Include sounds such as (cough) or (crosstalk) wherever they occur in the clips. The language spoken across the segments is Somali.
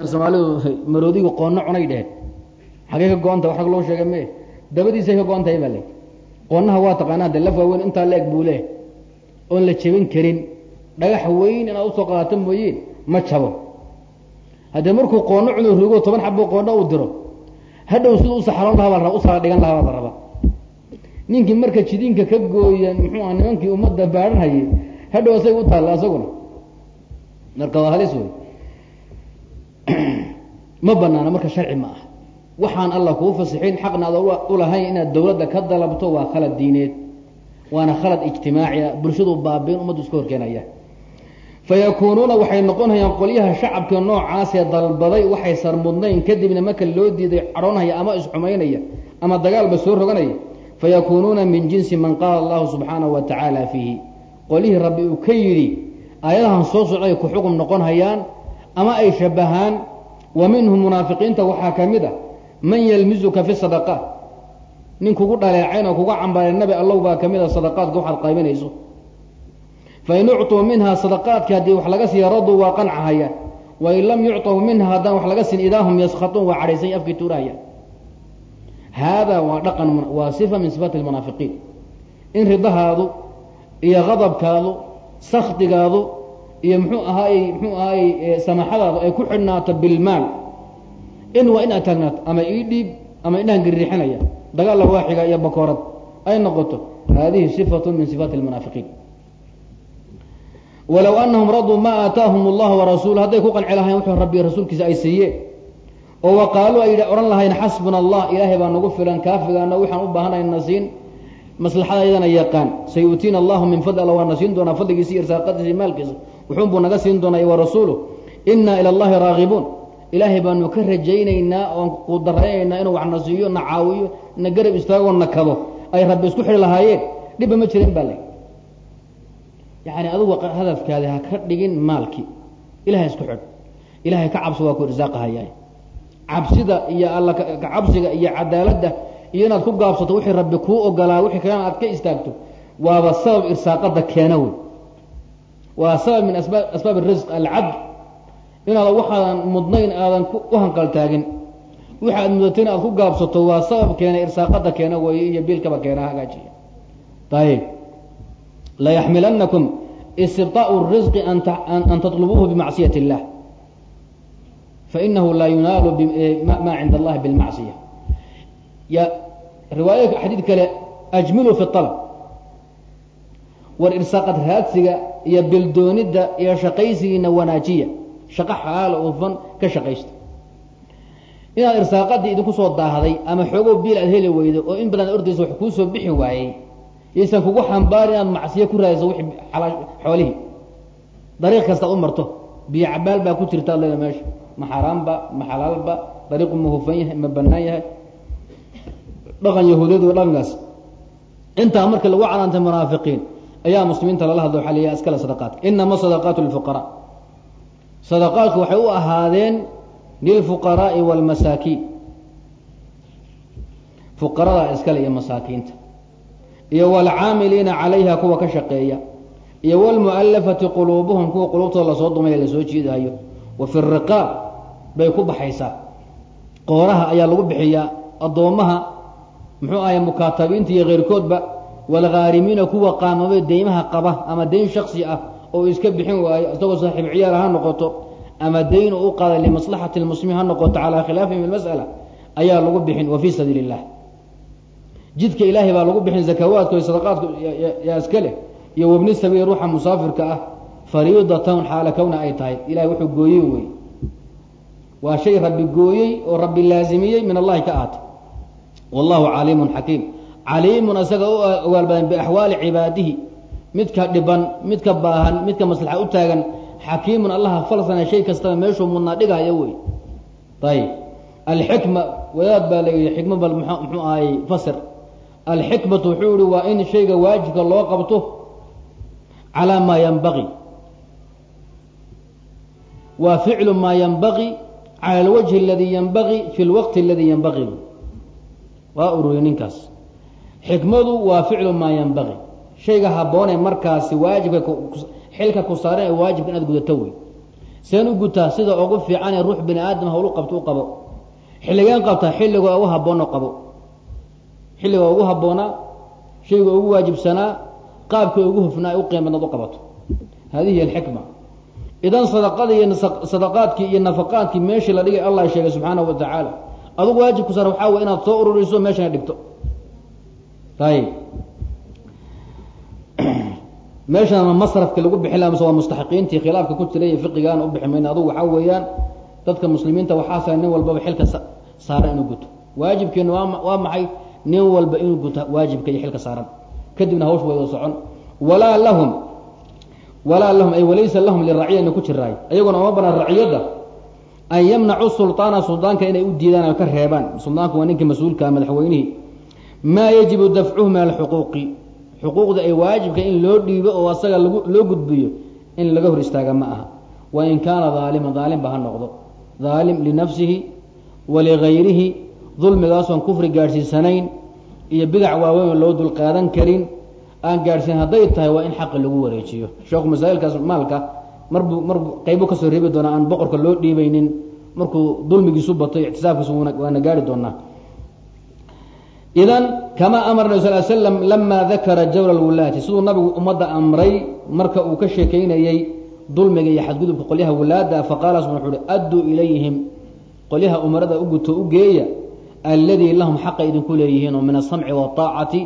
soomaalidu maroodigu qoonno cunay dheheen xagee ka go-anta wax loo sheegay me dabadiisay ka go-an baa le qoonnaha waa taqaanaa de laf waaweyn intaa la eg buu leh. Oon la jebin karin. Dhagax weyn inaad u soo qaadato mooyeen ma jabo. Haddee markuu qoonno cunu rigo toban xabo qoonno uu diro. Hadhow siduu u saxroon lahaa baa usala dhigan lahaa baa la rabaa. Ninkii marka jidiinka ka gooya muxuu aha nimankii ummadda baadhanhayay hadhow asag u taalla asaguna. Marka waa halis wey (clears throat) ma banaana marka sharci ma aha. Waxaan allah kuu fasixin xaqna ad ulahayn inaad dawladda ka dalabto waa khalad diineed waana khalad ijtimaaciya bulshadu baabiin ummaddu iska horkeenaya fayakuunuuna waxay noqonayaan qolyaha shacabka noocaasee dalbaday waxay sarmudnayn kadibna marka loo diiday cadhoonhaya ama isxumaynaya ama dagaalba soo roganaya. Fayakuunuuna min jinsi man qaala allahu subxaanahu wa tacaala fiihi. Qolihii rabbi uu ka yidhi aayadahan soo socday ku xukun noqon hayaan ama ay shabahaan wa minhum munaafiqiinta waxaa ka mid a man yalmizuka fi sadaqaat nin kugu dhaleecayn oo kuga cambaaray nabi allow baa ka mid a sadaqaadka waxaad qaybinayso. Fain ucطuu minha sadaqaadka haddii wax laga siiya raduu waa qancahayaan wain lam yucطahu minha haddaan wax laga siin idaa hum yaskatuun waa cadhaysan afkii tuurahayaan haadaa waa dhaqan waa sifa min sifaati lmunaafiqiin in ridahaadu iyo qadabkaadu sakdigaadu iyo mxuu ahaayey mxuu ahaayey samaxadaadu ay ku xidhnaato bilmaal. In waa in aad taagnaato ama ii dhiib ama indhahan gariixinaya dagaalla waaxiga iyo bakoorad. Ay noqoto haadihi sifatu min sifaati lmunaafiqiin walow anahum raduu ma aataahum allahu warasuulu hadday ku qanci lahayn wuxuu rabbi rasuulkiisa ay siiyeen. Oo wa qaaluu ay odhan lahayn xasbuna allah ilaahay baa nagu filan kaafigaana waxaan u baahanay na siin maslaxadayadana yaqaan sayuutiina allahu min alla waa na doonaa fadligiisa iyo irsaaqadiisa maalkiisa wuxuunbuu naga siin doonaa wa rasuulu inaa ila allahi raagibuun. Ilaahay baanu ka rajaynaynaa oon qudaraynaynaa inuu wax na siiyo na caawiyo na garab istaagoo na kabo. Ay rabbi isku xidhi lahaayeen. Dhibba ma jirin baa le yani adugu hadafkaadi ha ka dhigin maalkii. Ilahay isku xidh. Ilahay ka cabsi waa ku irsaaqahaya cabsida iyo alla kacabsiga iyo cadaaladda iyo inaad ku gaabsato wixii rabbi kuu ogolaa wixii kalena aad ka istaagto waaba sabab irsaaqada keena wey waa sabab min asbaab asbaab risq alcadl inaad waxaadan mudnayn aadan u hanqaltaagin wixi aad mudatayna aad ku gaabsato waa sabab keena irsaaqada keena weeye iyo biilkaba keena hagaajiya ayib layaxmilanakum istibطaaءu الrisqi an taطlubuuhu bimacsiyat الlah fainahu laa yunaalu ma cinda allahi bilmacsiya ya riwaayada xadiid kale ajmilu fi طalb war irsaaqad raadsiga iyo bildoonidda iyo shaqaysigiina wanaajiya. Shaqo xalaala oofan ka shaqaysta. Inaad irsaaqadii idinku soo daahday ama xoogow biil aad heli weydo oo in badan ordaysa wax kuu soo bixi waayey yaysan kugu xambaarin inaad macsiyo ku raadiso wixii xoolihii. Dariiq kastaad u marto. Biyo cabaal baa ku jirta leeda meesha. Ma xaaraamba ma xalaalba dariiqu ma hufan yahay ma banaan yahay. Dhaqan yahuudeed o dhaqankaas intaa marka lagu canaantay munaafiqiin ayaa muslimiinta lala hadlo waxa layaha iskale sadaqaadka inama sadaqaatu lilfuqaraa sadaqaadku waxay u ahaadeen lilfuqaraa'i waalmasaakiin fuqarada iskale iyo masaakiinta. Iyo waalcaamiliina calayha kuwa ka shaqeeya. Iyo waalmu'allafati quluubuhum kuwa qulubtooda la soo dumay la soo jiidaayo. Wa fi riqaab bay ku baxaysaa. Qooraha ayaa lagu bixiyaa. Addoommaha muxuu ahay mukaatabiinta iyo keyrkoodba waalghaarimiina kuwa qaamamay deymaha qaba ama deyn shaksi ah oo iska bixin waayo isagoo saaxiib ciyaal ha noqoto ama deyn u qaaday limaslaxati lmuslimiin ha noqoto calaa khilaafihim ilmas'ala ayaa lagu bixin wa fii sabiili jidka ilaahay baa lagu bixin zakawaadka iyo sadaqaadka yaa iska leh iyo wabni sabiil ruuxa musaafirka ah fariidatan xaala kowna ay tahay. Ilahay wuxuu gooyey wey waa shay rabbi gooyey oo rabbi laazimiyey min allahi ka aatay wallahu caliimun xakiim caliimun isaga u ogaal badan biaxwaali cibaadihi. Midka dhiban midka baahan midka maslaxa u taagan xakiimun allaha falsana shay kastaba meeshuu mudnaa dhigayo wey. Ayib alxikma wadaad baa layihi xikma bal muxuu ahayy fasir. Alxikmatu wuxuu yihi waa in shayga waajibka loo qabto calaa maa yanbaqi waa ficlu maa yanbaqi cala alwajhi aladii yanbaqi fi lwaqti aladii yanbaqi waa ururiy ninkaas xikmadu waa ficlu maa yanbaqi shayga habboonee markaasi waajibka xilka ku saaran ee waajibka inaad gudato wey. Seen u gutaa sida ugu fiican ee ruux bini aadam hawlu qabto u qabo. Xilligeen qabtaa xilliga ugu habboonoo qabo. Xilliga ugu habboonaa shayga ugu waajibsanaa qaabka ugu hufnaa u qiimadaad u qabato. Hadihi hiy alxikma. Idan sadaqadii iyo sadaqaadkii iyo nafaqaadkii meeshii la dhigay allah sheegay subxaanahu wa tacaala adugu waajibku sar waxaa way inaad soo ururiso meeshana dhigto ayib meeshan ma masrafki lagu bixi laha mise waa mustaxiqiintii khilaafka ku jira iyo fiqigaan u bixi mayna adugu waxaa weeyaan dadka muslimiinta waxaasa nin walbaba xilka saaran inuu guto. Waajibkeenu waa maxay? Nin walba inuu guto waajibka iyo xilka saaran. Kadibna hawsh wayda socon. Walaa lahum walaa lahum ay walaysa lahum liraciyana ku jiraay ayaguna uma banaan raciyadda an yamnacu sulطaana suldaanka inay u diidaan ka reebaan. Suldaanku waa ninkii mas'uulkaa madaxweynihii maa yajibu dafcuhu min alxuquuqi. Xuquuqda ay waajibka in loo dhiibo oo asaga loo gudbiyo in laga hor istaaga ma aha. Wain kaana daaliman daalimba ha noqdo. Daalim linafsihi waligayrihi dulmigaasoon kufri gaadhsiisanayn iyo bidac waaweyn loo dulqaadan karin aan gaadhsiin hadday tahay waa in xaqi lagu wareejiyo. Sheekhu masaa'ilkaas maalka marbuu marbuu qaybu ka soo reebi doonaa aan boqorka loo dhiibaynin. Markuu dulmigiisu bato ictisaafkiisu waana gaari doonaa idan kamaa amara nabi sal slam lamaa dakara jawra lwulaati siduu nabigu ummadda amray marka uu ka sheekaynayey dulmiga iyo xadgudubka qolyaha wulaada faqaala sub wuxu uhi adduu ilayhim. Qolyaha umarada u guto u geeya alladii lahum xaqa idinku leeyihiin oo min asamci waaacati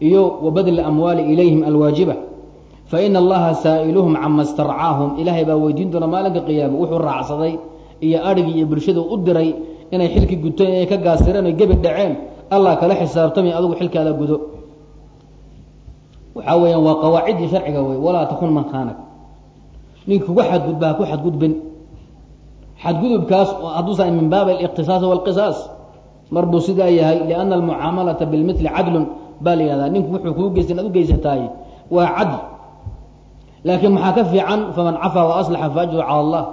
iyo wa badli amwaali ilayhim alwaajiba faina allaha saa'iluhum cama starcaahum. Ilaahay baa weydiin doona maalinka qiyaama wuxuu raacsaday iyo adhigii iyo bulshadu u diray inay xilki guteen inay ka gaasireen oy gebi dhaceen allah kala xisaabtamay adugu xilkaada gudo. Waxaa weeyaan waa qawaaciddii sharciga wey walaa takun man khaanak. Ninka kuga xadgudba ha ku xadgudbin. Xadgudubkaas hadduusa min baab aliqtisaas walqisaas mar buu sidaa yahay lianna almucaamalata bilmili cadlun. Baa la ninku wuxuu kuu geysta inaad u geysataay waa cadl laakiin maxaa ka fiican? Faman cafaa wa faajru cala allah.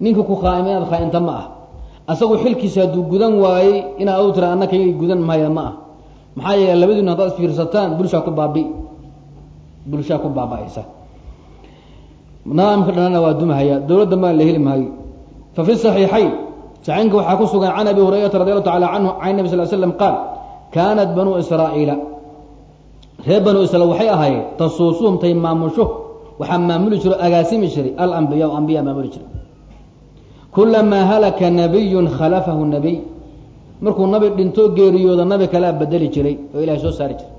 Ninka ku khaaima inaad khaainta ma ah asagu xilkiisa hadduu gudan waayey inaad adu tira anna gudan mahaya ma ah. Maxaa yeele labadiinu haddaad isfiirsataan bulshaa ku baabi. Bulshaa ku baaba-aysa. Nidaamka dhanana waa dumahaya. Dowladda maa la heli maayo. Fa fi saxiixayn saxiinka waxaa ku sugan can abi hurayrata radi allahu tacala canhu can nabi sal l slam qaal kaanat banuu israa'iila. Reer banuu israiil waxay ahaayeen tasuusuhum tay maamusho. Waxaa maamuli jiro agaasimi jiray alambiya ambiya maamuli jiray kulamaa halaka nabiyun khalafahu nabiy markuu nabi dhintoo geeriyooda nabi kalea bedeli jiray oo ilahay soo saari jiray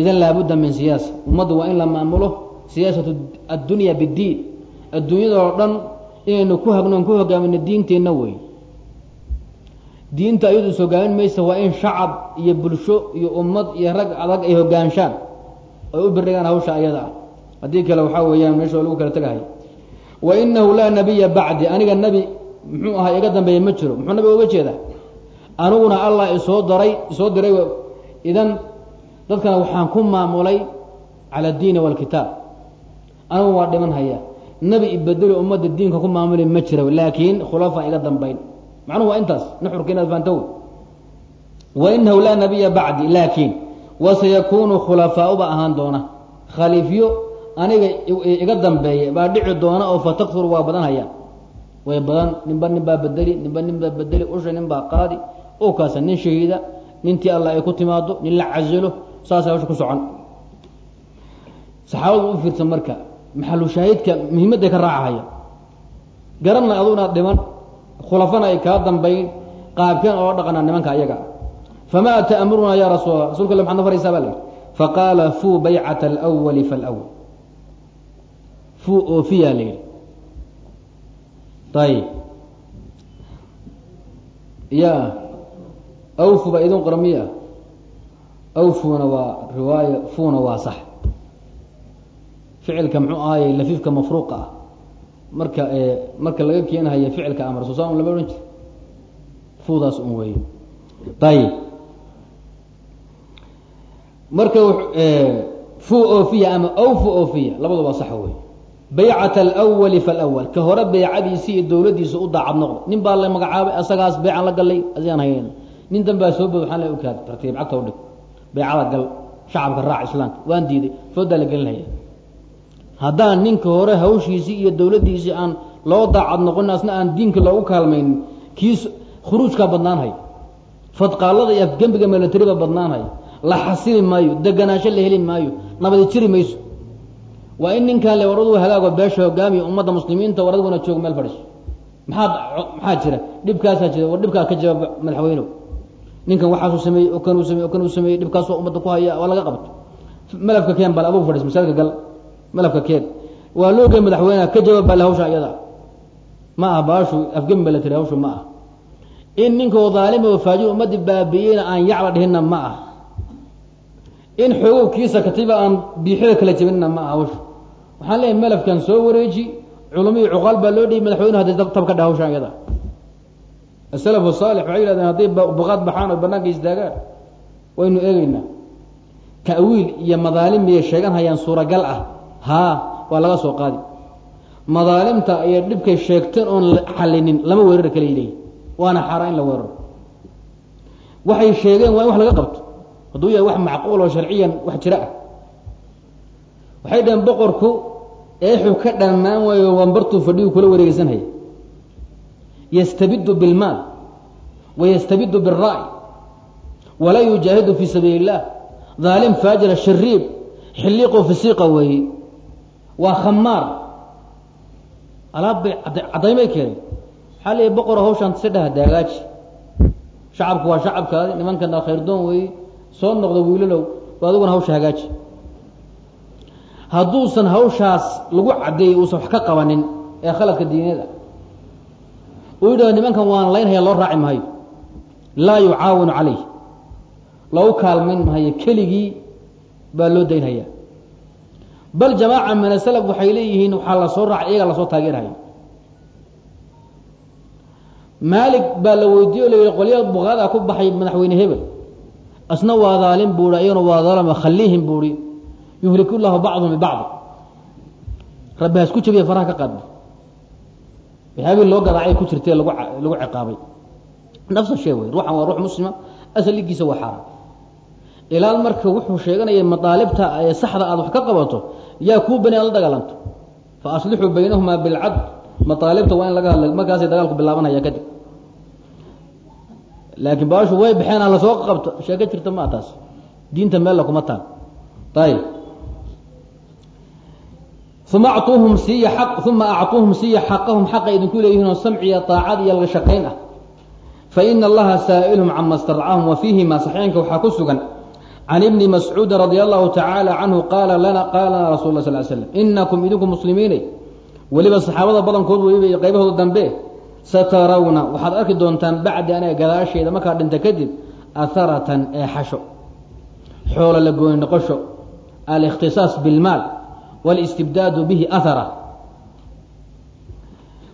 idan laabudda min siyaasa ummaddu waa in la maamulo siyaasatu addunya biddiin adduunyadoo dhan inaynu ku hagnoon ku hogaamino diinteenna wey diinta iyadu is hogaamin maysa waa in shacab iyo bulsho iyo ummad iyo rag adag ay hogaanshaan oy u birigaan hawsha ayada ah haddii kale waxaa weeyaan meesha lagu kala tegahay wa inahu laa nabiya bacdi. Aniga nebi muxuu ahaa iga dambeeya ma jiro. Muxuu nabiga uga jeedaa? Aniguna allah isoo daray isoo diray idan dadkana waxaan ku maamulay cala diini walkitaab anigu waa dhiman haya. Nebi ibedelo ummadda diinka ku maamuli ma jira laakiin khulafaa iga dambayn. Macnuhu waa intaas. Nuxurka inaad fahanto wey wa inahu laa nabiya bacdi. Laakiin wasayakunu khulafaau baa ahaan doona. Khaliifyo aniga iga dambeeya baa dhici doona oo fataksuru waa badan hayaan way badan ninba nin baa bedeli ninba nin baa bedeli usha nin baa qaadi oo kaasa nin shahiida nintii allah ay ku timaado nin la casilo saasa hawsha ku socon. Saxaabadu u fiirsan marka maxalu shaahidka muhiimadday ka raacahaya. Garanna adu inaad dhiman khulafana ay kaa dambayn qaabkeen oo dhaqanaa nimanka ayaga. Famaa ta'murunaa ya rasuul allah rasulka alle maxad na faraysaa baa la faqaala fuu baycata alwali falwal fuu oofiyaa la yidhi ayib ya awfu baa idin qora miya awfuna waa riwaaya fuuna waa sax. Ficilka muxuu ahaaye lafiifka mafruuqa ah. Marka marka laga keenahayo ficilka amar soo saa un lama odhan jir fuudaas un wey ayib marka fuu oofiya ama awfu oofiya labaduba sax wey baycata alwali falwal ka hore beycadiisii iyo dowladdiisa u daacad noqda nin baa la magacaabay asagaas beycan la gallay asigaan hayn nin danbaa soo bood waxaan la ukaad tartiib cagta u dhig. Beycada gal shacabka raac islaamka waan diiday foodaa la gelinaya haddaan ninka hore hawshiisii iyo dawladdiisii aan loo daacad noqonin asna aan diinka loogu kaalmaynin kiis khuruujkaa badnaanhay fadqaalada iyo afgembiga milatariba badnaanhay la xasili maayo deganaansho la heli maayo nabadi jiri mayso waa in ninkaan le war adugu hagaago beesha hogaamiya ummadda muslimiinta war adiguna joogo meel fadhiso. Maxaa maxaa jira? Dhibkaasaa jira war dhibkaa ka jawaab madaxweynew ninkan waxaasuu sameeyey oo kanuu sameyey o kanuu sameeyey dhibkaasoo ummadda ku haya waa laga qabto. Malafka keen bal adugu fadhis masaajidka gal malafka keen. Waa loogey madaxweyneha ka jawaab baa le hawsha iyada ma aha baashu afgemi ba la tiri hawshu ma aha. In ninkoo dhaalima oo faajir ummadii baabi'iyeyna aan yacla dhihinna ma ah in xoogow kiisa aan biixida kala jebinna ma aha hawsha waxaan leeyahay malafkan soo wareeji culamo iyo cuqaal baa loo dhiyay madaxweynuhu hadday tab ka dhah hawshaan iyada asalafu saalix waxay yihahdeen hadday buqaad baxaan oo banaanka istaagaan waynu eegeynaa ta'wiil iyo madaalim miyay sheegan hayaan suuragal ah haa waa laga soo qaadi. Madaalimta iyo dhibkay sheegteen oon xallinin lama weerari kala leeyihi waana xaaraan in la weeraro. Waxay sheegeen waa in wax laga qabto. Hadduu yahay wax macquul oo sharciyan wax jira ah waxay dhaheen boqorku eexuu ka dhammaan waayo wambartuu fadhiyu kula wareegsanhaya yastabidu bilmaal wayastabidu biاlra'y walaa yujaahidu fii sabiili اllah daalim faajira shariib xilliiqo fisiiqa weeye waa khamaar alaab bay cadaymay keeneen maxaa boqora hawshaan si dhaha daagaaji shacabku waa shacabkaadi nimankan khayr weeye soo noqda wiilalow aduguna hawsha hagaaji hadduusan hawshaas lagu caddeeyey uusan wax ka qabanin ee khaladka diineed ah uu yidhahdo nimankan waan laynhaya loo raaci maayo laa yucaawinu calayh. Loogu kaalmayn maayo keligii baa loo daynhaya bal jamaaca min asalaf waxay leeyihiin waxaa la soo raacay iyagaa la soo taageerhaya maalig baa la weydiiye o la yihi qolya buqaadaa ku baxay madaxweyne hebel. Asna waa daalim buuhi ayaguna waa daalama khaliihim buuhi yuhliku llahu bacduhum bibacd rabbi ha isku jabiya faraha ka qaadba waxyaabii loo gadaacay ku jirtee lagu lagu ciqaabay. Nafsa shay wey ruuxan waa ruux muslima asaligiisa waa xaaraan ilaal marka wuxuu sheeganaya madaalibta ee saxda aad wax ka qabato yaa kuu bani aad la dagaalanto. Fa aslixuu baynahumaa bilcadl mataalibta waa in laga hadla markaasay dagaalku bilaabanaya kadib. Laakiin baashu way baxeen aan la soo qabto sheeko jirta maa taas. Diinta meella kuma taal. Ayib uma acuuhum siiya uma acuuhum siiya xaqahum xaqa idinku leeyihiin oo samciya aacad iyo laga shaqayn ah faina allaha saa'ilhum cama starcahum wa fiihima saxiixinka waxaa ku sugan can ibni mascuudi radia allahu tacaala canhu qaala lana qaala lana rasul la sl slam inakum idinku muslimiinay weliba saxaabada badankood weliba qaybahooda dambe satarawna waxaad arki doontaan bacdi aniga gadaasheeda markaa dhinta kadib aharatan ee xasho xoolo la gooni noqosho alikhtisaas bilmaal wاlistibdaadu bihi ahara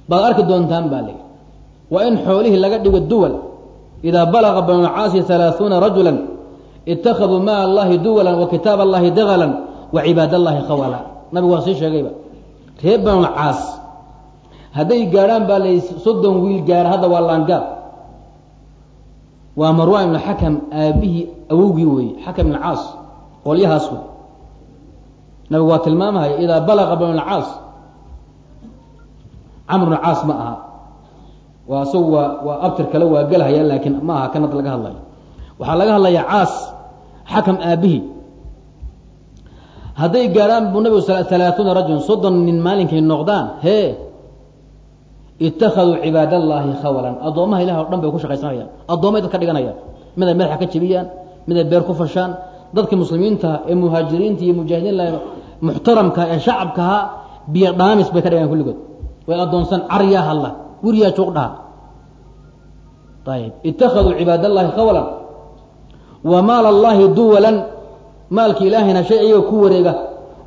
baad arki doontaan baa lii waa in xoolihii laga dhigo duwal idaa balaga banulcaasi halaaثuuna rajula itakaduu maal allahi duwalan wa kitaab allahi dagalan wa cibaad allahi khawala nabigu waa sii sheegayba reer banulcaas hadday gaadhaan baa lay soddon wiil gaara hadda waa laangaab waa marwan ibnu xakam aabihii awowgii weeye xakam ibn caas qolyahaas wey nabigu waa tilmaamahaya idaa balaga banulcaas camr bn caas ma aha. Waa isagu waa waa abtir kale waa gelahaya laakiin ma aha kan hadda laga hadlayo. Waxaa laga hadlaya caas xakam aabihii hadday gaadhaan buu nabigu halaaثuuna rajul soddon nin maalinkay noqdaan hee itakaduu cibaad allaahi khawalan. Addoommaha ilahi o dhan bay ku shaqaysanayaan. Addoomay dad ka dhiganayaan. Mid ay madaxa ka jebiyaan mid ay beer ku fashaan dadkii muslimiintaha ee muhaajiriinta iyo mujaahidiin muxtaramka ee shacabkaha biyo dhaamis bay ka dhigaan kulligood. Way addoonsan caryaa hadla wiriyaa juuq dhaha. Itakaduu cibaad allahi khawalan wa maal allaahi duwalan. Maalki ilaahayna shay ayaga ku wareega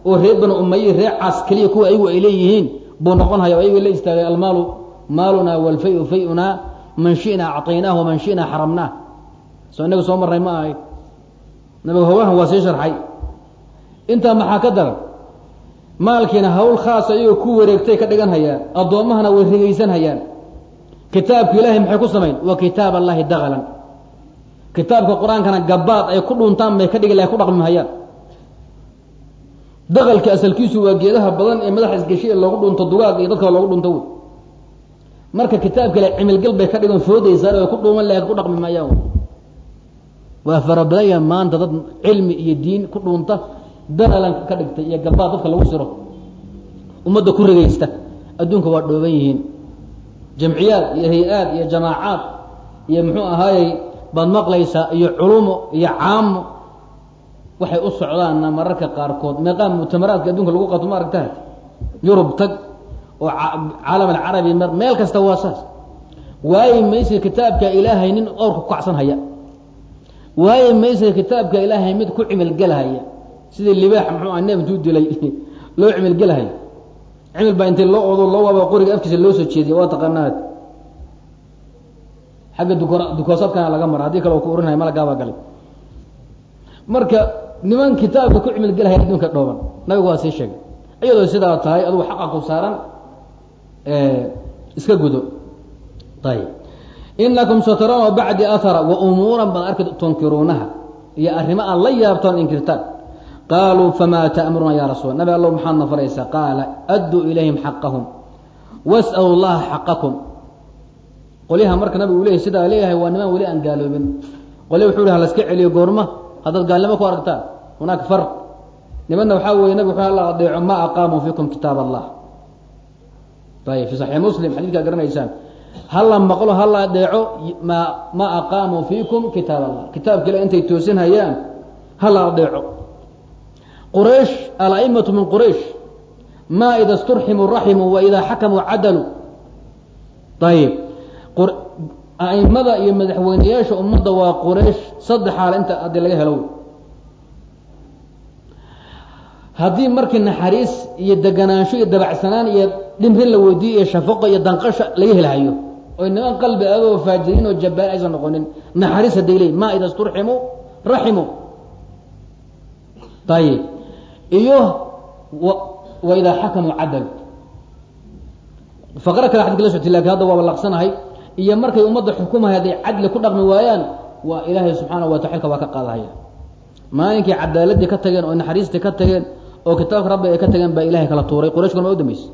oo reer banu umaye reer keliya kuwa ayagu ay leeyihiin buu noqon haya ayaga la istaagay almaalu maalunaa walfayu fayunaa man shinaa acطaynaah waman shinaa xaramnaah soo inaga soo marray ma ahay nabiga hawlahan waa sii sharxay. Intaa maxaa ka daran? Maalkiina hawl khaasa ayagoo ku wareegtay ka dhigan hayaan addoommahana way rigaysan hayaan. Kitaabka ilaahay maxay ku samayn? Wa kitaab allahi dagalan kitaabka qur'aankana gabaad ay ku dhuntaan bay ka dhigi lahay ku dhaqmi hayaan. Asalkiisu waa geedaha badan ee madaxa isgeshay ee loogu dhunto dugaag iyo dadka loogu dhunto marka kitaab kale cimilgal bay ka dhigan foodaysaan oo ku dhuuman laakiin ku dhaqmi maayaan waa fara badan yaha maanta dad cilmi iyo diin ku dhuunta dalalanka ka dhigtay iyo galbaad dadka lagu siro. Ummadda ku rigaysta adduunka waa dhooban yihiin. Jamciyaad iyo hay'aad iyo jamaacaad iyo muxuu ahaayey baad maqlaysaa iyo culumo iyo caamo waxay u socdaanna mararka qaarkood meeqaa muctamaraadka adduunka lagu qato ma aragtaha yurub tag oo caalam alcarabi meel kasta waa saas. Waayi maysa kitaabka ilaahay nin orka ku kacsan haya waayi maysa kitaabka ilaahay mid ku cimilgelahaya sidii libaax muxuu ah neef intuu dilay (laughs) loo cimilgelahaya cimil baa intay loo odo loo waaba qoriga afkiisa loo soo jeediya waa taqaanaad xagga dukor dukoosadkana laga mara haddii kale u ku orinaya malagaabaa galay marka niman kitaabka ku cimilgelahaya adduunka dhooban. Nabigu waa sii sheegay. Iyadoo sidaa tahay adugu xaqa ku saaran iska gudo. Ayb inakum satarawna bacdi ahara wa umuuran baad arki tunkiruunaha iyo arrimo aad la yaabtaan inkirtaan qaaluu famaa ta'muruna ya rasuul nabi allow maxaadna faraysaa qaala adduu ilayhim xaqahum was'alu llaha xaqakum qolyaha marka nabigu leeyahy sidaa leeyahay waa nimaan weli aan gaaloobin qolya wuxuu hi halaska celiyo goorma haddaad gaalnimo ku aragtaan hunaaka farq nimanna waxaa weeye nabig wuxuu alla adeeco ma aqaamuu fiikum kitaab allah ayib fi saxiix muslim xadiidkaa garanaysaan hala maqlo hala adeeco ma ma aqaamuu fiikum kitaab allah kitaabka ila intay toosin hayaan hala adeeco quraysh ala'imatu min quraysh ma ida sturximuu raximuu wa xakamuu cadaluu ayib a'imada iyo madaxweyneyaasha ummadda waa quraysh saddex xaal inta haddii laga helo. Haddii markii naxariis iyo deganaansho iyo dabacsanaan iyo dhimrin la weydiiyo iyo shafaqo iyo danqasha laga helhayo oy niman qalbi adoo faajiriin oo jabaan aysan noqonin. Naxariis hadday leeyiin ma ida sturximuu raximuu ayib iyo wa idaa xakamuu cadalu faqro kale xadka la soctay laakiin hadda waaba laqsanahay iyo markay ummadda xukumahay hadday cadli ku dhaqmi waayaan waa ilaahay subxaanahu wa taxilka waa ka qaadahaya. Maalinkii cadaaladii ka tageen oo naxariistii ka tageen oo kitaabka rabbi ay ka tageen baa ilahay kala tuuray. Quraysh kuna ma u dambayso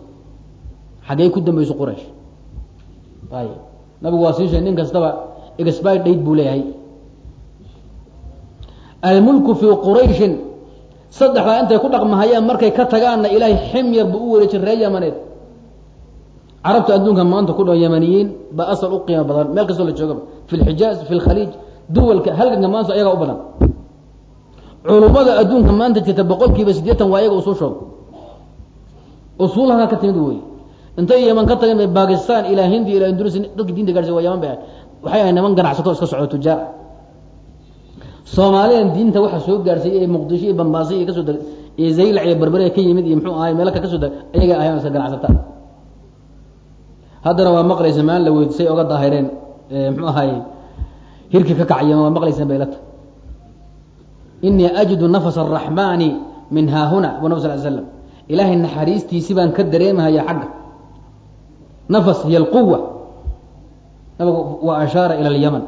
xaggey ku dambayso quraysh ay nabigu waa sii sheegay nin kastaba expi date buu leeyahay. Almulku fii qurayshin saddexdaa intay ku dhaqmahayaan markay ka tagaanna ilaahay ximyar buu u wareejin ree yamaneed. Carabta adduunka maanta ku dha yamaniyiin baa asal u qiimo badan. Meel kastoo la joogaba fi lxijaaz fi lkhaliij duwalka halganka maanta ayagaa u badan. Culummada adduunka maanta jirta boqol kiiba siddeetan waa ayaga usuul halkaa ka timid wey intay yaman ka tageen bay bakistan ilaa hindi ilaa indunesia dadki diinta gaarsiy waa yaman bay waxay ahay niman ganacsato iska soco tujaar soomaalidan diinta waxa soo gaarsiiyey ee muqdisho iyo bambaasi iyo ka soo iyo zaylac iyo berbere ka yimid iyo muxuu ahay meelo ka ka soo deg ayaga ahayan iska ganacsata haddana waa maqlaysa maalin la weydisay oga daahireen muxuu ahay hirki ka kacya waa maqlayseen bay la tahay inii ajidu nafs الraxmani min haahuna bu nab sal slam ilaahay naxariistiisi baan ka dareemahaya xagga nafas hiy alquwa nabigu wa ashaara ila alyaman.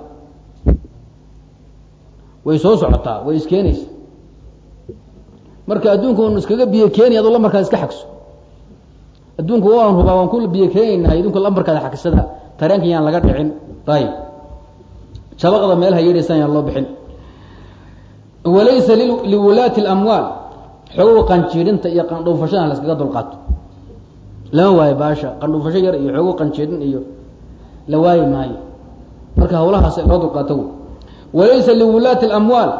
Way soo socotaa way iskeenaysa marka adduunka n iskaga biyo keenaya adoo lambarkaad iska xagso. Adduunka waan hubaa waan ku biyo keenaynahay adduunka lambarkaada xagsada tareenka yaan laga dhicin. Ayib jabaqda meel ha yeedhaysan yaan loo bixin. Walaysa liwulaati اlamwaal xogow qanjiidhinta iyo qandhoofashada laskaga dulqaato lama waayo baasha qandhuufasho yar iyo xogow qanjiidhin iyo la waayi maayo. Marka hawlahaas loo dulqaato wy walaysa liwulaati اlamwaal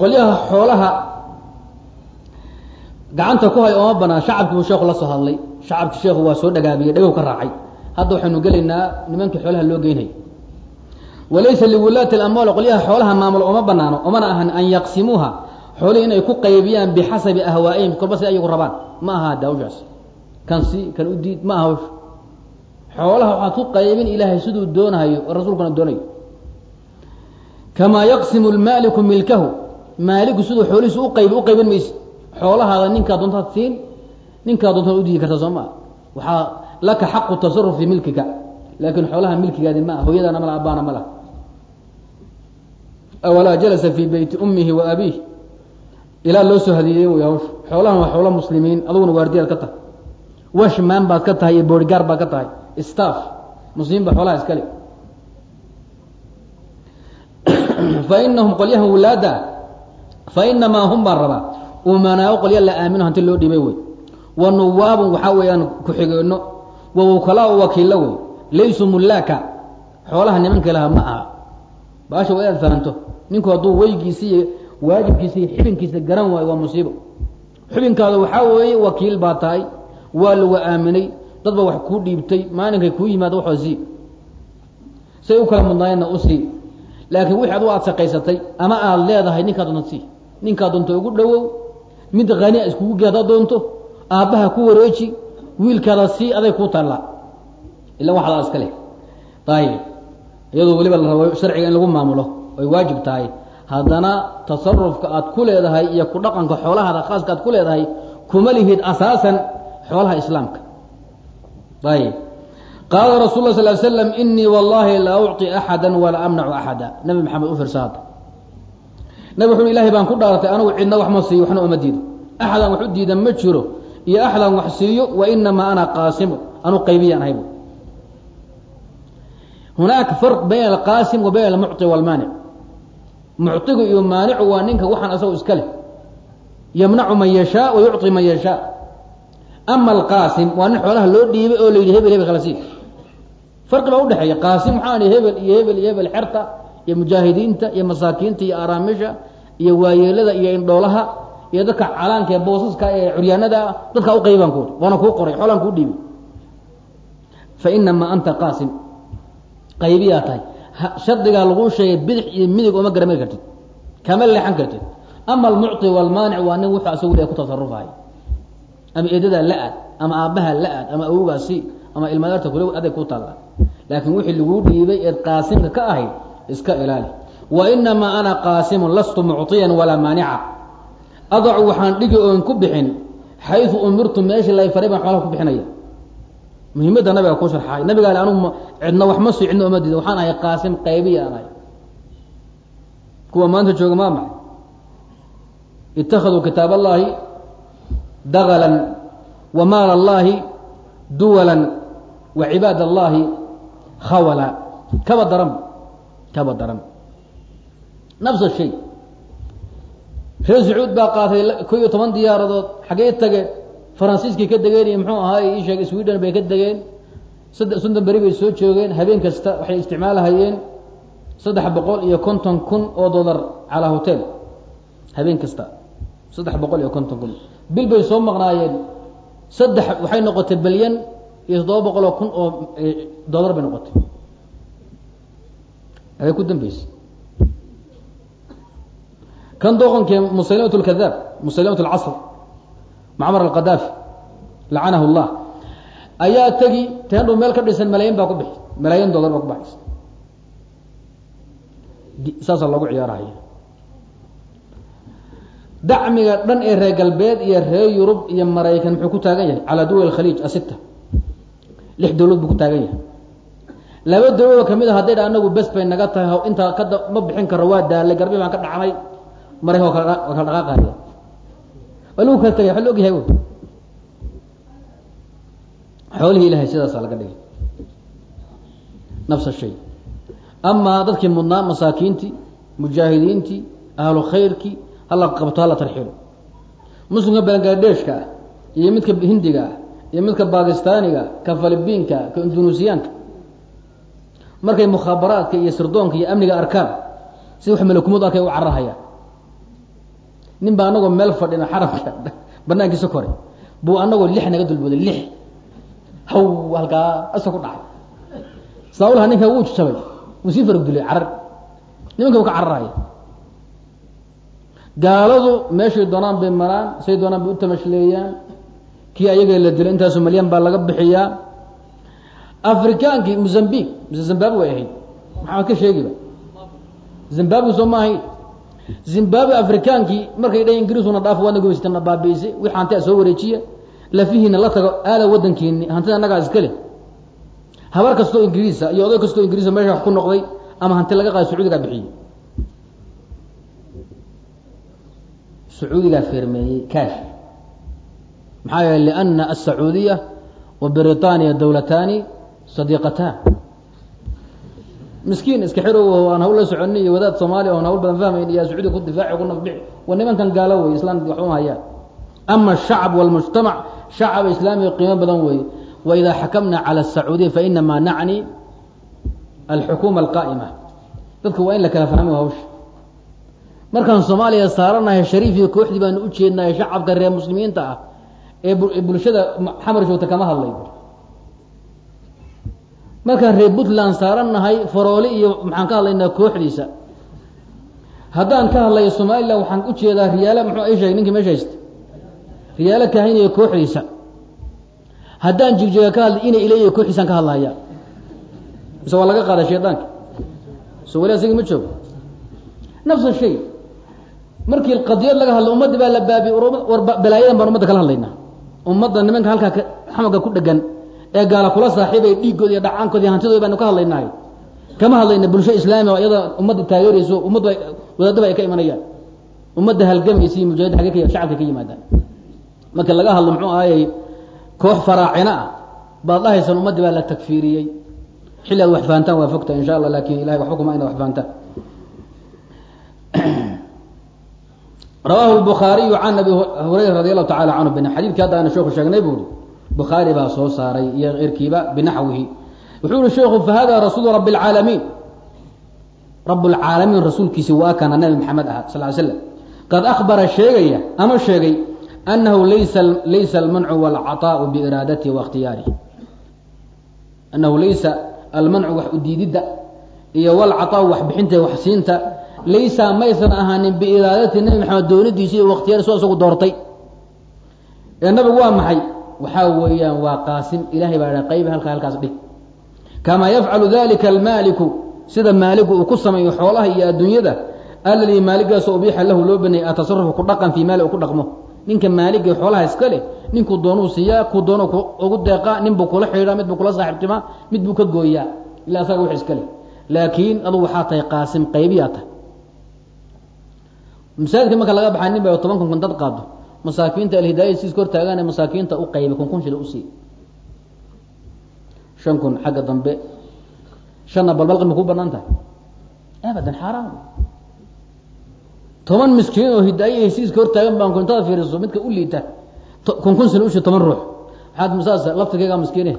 qolyaha xoolaha gacanta ku hay ooma banaan. Shacabkii buu sheeku la soo hadlay. Shacabki sheekhu waa soo dhagaabiyey dhagow ka raacay. Hadda waxaynu gelaynaa nimankii xoolaha loo geynhay walaysa liwulaati اlamwaal qolyaha xoolaha maamulo oma banaano omana ahan an yaqsimuuha. Xoolihii inay ku qaybiyaan bixasabi ahwaa'ihim kolba si ayagu rabaan. Ma aha hadda hawshaas kan si kan u diid ma aha. Xoolaha waxaad ku qaybin ilaahay siduu doonahayo oo rasuulkuna doonayo kamaa yaqsimu lmaaliku milkahu. Maaliku siduu xoolihiisu uqayb u qaybin mayse xoolahaada ninkaa doontaad siin ninkaa doontaad udiidi karta soo maa waxaa laka xaqu tasaruf fii milkika. Laakiin xoolaha milkigaadi ma ah hooyadaana mala abaana ma awalaa jalasa fii beyti ummihi wa abiih ilaa loo soo hadiiyey way hawsha xoolahan waa xoolo muslimiin aduguna waardiyaad ka tahay washmaan baad ka tahay iyo bodygaard baad ka tahay staff muslimiin ba xoolaha iskale. (clears throat) Fa qolyahan wulaada fa hum baan rabaa umanaa qolya la aamino hanti loo dhibay wey. Wa nuwaabun waxaa weeyaan ku-xigeenno wa wakalaa wakiillo wey. Laysuu mullaaka xoolaha nimanka laha ma aha. Baasha waa inaad fahanto ninku hadduu weygiisi iyo waajibkiisa iyo xibinkiisa garan waayo waa musiibo. Xubinkaada waxaa weeye wakiil baa tahay waa lagu aaminay dad ba wax kuu dhiibtay maalinkay kuu yimaado waxoo sii. Say u kala mudnaayeenna u sii. Laakiin wixii adu aad shaqaysatay ama aad leedahay ninkaa doonta sii. Ninkaa doonto ugu dhowow. Mid hania iskugu gee hadaad doonto. Aabbaha ku wareeji. Wiilkaada sii aday kuu taallaa ila waxdaa iska leh. Ayib iyadoo weliba la rabo sharciga in lagu maamulo. Ay waajib tahay. Haddana tasarufka aad ku leedahay iyo ku dhaqanka xoolahaada khaaska aad ku leedahay kuma lihid asaasan xoolaha islaamka. Ayb qaala rasul la sal l slam inii wallahi la uci axada wala amnacu axada. Nabi maxamed u fiirsa hadda nabig wuxu ilahay baan ku dhaartay anigu cidna wax ma siiyo waxna uma diido. Axadan wax u diida ma jiro iyo axadan wax siiyo wa inamaa ana qaasimu anu qaybiyaan ahaybu hunaaka farq bayn alqaasim wa bayn almuci walmaanic. Mucigu iyo maanicu waa ninka waxaan asago iska leh. Yamnacu man yashaa wa yuci man yashaa ama alqaasim waa nin xoolaha loo dhiibay oo la hebel hebel kala farqi baa udhexeeya qaasim waxaan hebel iyo hebel iyo hebel xerta iyo mujaahidiinta iyo masaakiinta iyo araamisha iyo waayeelada iyo indhoolaha iyo dadka calaanka ee boosaska ee curyaanada dadkaa uqaybaan kuuri waana kuu qoray xoolaan kuu dhiibay. Fa inamaa anta qaasim qaybiyaa tahay. Shardigaa laguu sheegay bidix iyo midig ooma garamari kartid kama leexan kartid. Ama almucطi walmaanic waa nin wuxuu asagu le ku tasarufahay ama eedadaa la aad ama aabbaha la aad ama awgaasi ama ilmadeerta kule aday ku taalla. Laakiin wixii laguu dhiibay eed qaasimka ka ahayd iska ilaali. Wa ana qaasimun lastu mucطiyan walaa maanica. Adacu waxaan dhigi oon ku bixin xayu umirtu meeshii lay faray baan xoolaha ku bixinaya. Muhimadda nabiga ku sharxay. Nabigaale anugu cidna wax ma sii cidna oma diida waxaan ahay qaasim qaybiya aan kuwa maanta jooga maa maxay itakaduu kitaab allahi dagalan wa maal allahi duwalan wa cibaad allahi khawala kaba daran kaba daran nafs shay reer sacuud baa qaatay ko iyo toban diyaaradood xaggee tageen faransiiskii ka degeen muxuu ahaay ii sheegay sweden bay ka degeen sadde soddon beri bay soo joogeen habeen kasta waxay isticmaalahayeen saddex boqol iyo konton kun oo dollar calaa hotel habeen kasta saddex boqol iyo konton kun bil bay soo maqnaayeen. Saddex waxay noqotay bilyan iyo toddoba boqol oo kun oo dollar bay noqotay. Habay ku dambeysay kan doqonkee musalimat lkadaab musalimat alcasr macmar alqadaafi lacanahu llah ayaa tegi teendhu meel ka dhisan malaayin baa ku bixi malaayin dollar baa ku baxaysa saasaa loogu ciyaarahaya dacmiga dhan ee reer galbeed iyo reer yurub iyo maraykan muxuu ku taagan yahay? Calaa duwal khaliij asita lix dawlad buu ku taagan yahay. Laba dawladoo ka mid a hadday dha anagu bes bay naga tahay intaa kada ma bixin karo waa daalay garbi baan ka dhacnay maraykan waa kala dhaqaaqaya waa lagu kala tagay waa la yahay xoolihii ilahay sidaasaa laga dhigay. Nafs shay. Amaa dadkii mudnaa masaakiintii mujaahidiintii ahlu khayrkii hala qabto hala tarxilo muslimka bangladeshka ah iyo midka hindiga ah iyo midka bakistaaniga ka filibiinka ka indunuusiyaanka markay mukhaabaraadka iyo sirdoonka iyo amniga arkaan sida wax malakumud arkay u cararhayaan nin baa anagoo meel fadhina xaramka (laughs) banaankiisa kore buu anagoo lix naga dulbooday lix. Haw halkaa asa ku dhacay. Saawlaha ninka wuu jabay wuu sii faragdulay carar. Nimanka u ka cararhaya gaaladu meeshay doonaan bay maraan say doonaan bay u tamashleeyaan. Kii ayaga la dilay intaasu malyan baa laga bixiyaa. Afrikaankii mozambiq mise zimbabwe way ahayd. Maxaad ka sheegiba zimbabwe soo ma ahayd zimbabwe afrikaankii markay dhan ingiriisuna dhaafo waadna gumaysatana baabiisay. Wixi hanti a soo wareejiya lafihiina la tago aada waddankiini hantida annagaa iska leh. Habar kastoo ingiriisa iyo oday kastoo ingiriisa meesha wax ku noqday ama hanti laga qaada sacuudigaa bixiyey sacuudigaa firmeeyey kaash maxaa yeele liana aلsacuudiya wa britaniya dowlataani sadiiqataan miskiin iska xirow aan hawl la soconi iyo wadaad soomaaliya oon hawl badan fahmayn iyo sacuudiga ku difaaci ku nafbixi wa nimankan gaalo wey islaamka wax uma hayaan ama الshacb wاlmujtamac shacab islaamiga qiimo badan weeye waidaa xakamna calى الsacuudiya fainamaa nacni alxukuma alqaa'ima dadka waa in la kala fahmo hawsha markaan soomaaliya saaranahay shariifiyo kooxdii baanu u jeednahay shacabka reer muslimiinta ah ee bulshada xamar joogta kama hadlay markaan reer puntland saarannahay faroole iyo maxaan ka hadlaynaa kooxdiisa. Haddaan ka hadlayo somalilan waxaan u jeedaa riyaale muxuu ay sheegay? Ninkii meesha haysta riyaale kaahinayo kooxdiisa. Haddaan jigjiga ka hadlay inay ileeyahy kooxdiisaan ka hadlaya mise waa laga qaada shaydaanka so wali asigi ma joogo. Nafsa shay markii qadiyad laga hadlo ummaddii baa la baabiye war balaayadan baan umadda kala hadlaynaa. Ummadda nimanka halkaa xamaga ku dhegan ee gaala kula saaxiibay dhiiggooda iyo dhacaankoodi hantidooda baanu ka hadlaynahay kama hadlayna bulsho islaami o iyada ummadda taageerayso ummaddu wadaadaba ay ka imanayaan. Ummadda halgamaysa iyo mujaahid agge ka shacabka ka yimaadaan. Markii laga hadlo muxuu ahayey koox faraacina ah baad dhahaysaan ummaddii baa la takfiiriyey xilli aad wax fahantaan waa fogta insha allah laakin ilahay waxba kuma fahantaan rawaahu الbukhaariyu can abi hurayra radi allahu tacala canhu bin xadiidkii hadda aynu sheeku sheegnay buu ihi bukhaari baa soo saaray iyo keyrkiiba binaxwihi wuxuu yihi sheekhu fahada rasuulu rabi اlcaalamiin rab اlcaalamiin rasuulkiisi waa kana nabi maxamed aha sal ly slam qad akbara sheegaya ama sheegay anahu laysa laysa almancu wاlcaطaaءu biiraadatihi waاkhtiyaarihi anahu laysa almancu wax udiididda iyo wlcaطaau wax bixinta wax siinta laysa maysan ahaanin biiraadati nabi maxamed doonidiisa iyo wakhtiyaari soo isagu doortay ee nabigu waa maxay waxaa weeyaan waa qaasim ilahay baa ha qayb halka halkaas dhig kamaa yafcalu dalika almaaliku sida maaligu uu ku sameeyo xoolaha iyo adduunyada alladii maaligaasoo ubiixa lahu loo baneeyay atasarufu ku dhaqan fii maali u ku dhaqmo ninka maaligii xoolaha iska leh ninkuu doonuu siiyaa kuu doono ugu deeqaa nin buu kula xidhiidhaa mid buu kula saaxiibtimaa mid buu ka gooyaa ila asaga wix iska leh laakiin adugu waxaa tahay qaasim qaybiyaa tahay masaajidka marka laga baxay nin ba toban kun kun dad qaado. Masaakiinta alhidaaya siis kor taagaane masaakiinta u qaybi kun kun shil u sii shan kun xagga dambe. Shanna balbalqi ma ku bannaan tahay? Abadan xaaraam toban miskiin oo hidaaye hesiiska hor taagan baan kuntada fiiriso midka u liita kun kun shil ushi toban ruux. Maxaad masaas laftirkeygaa miskiine?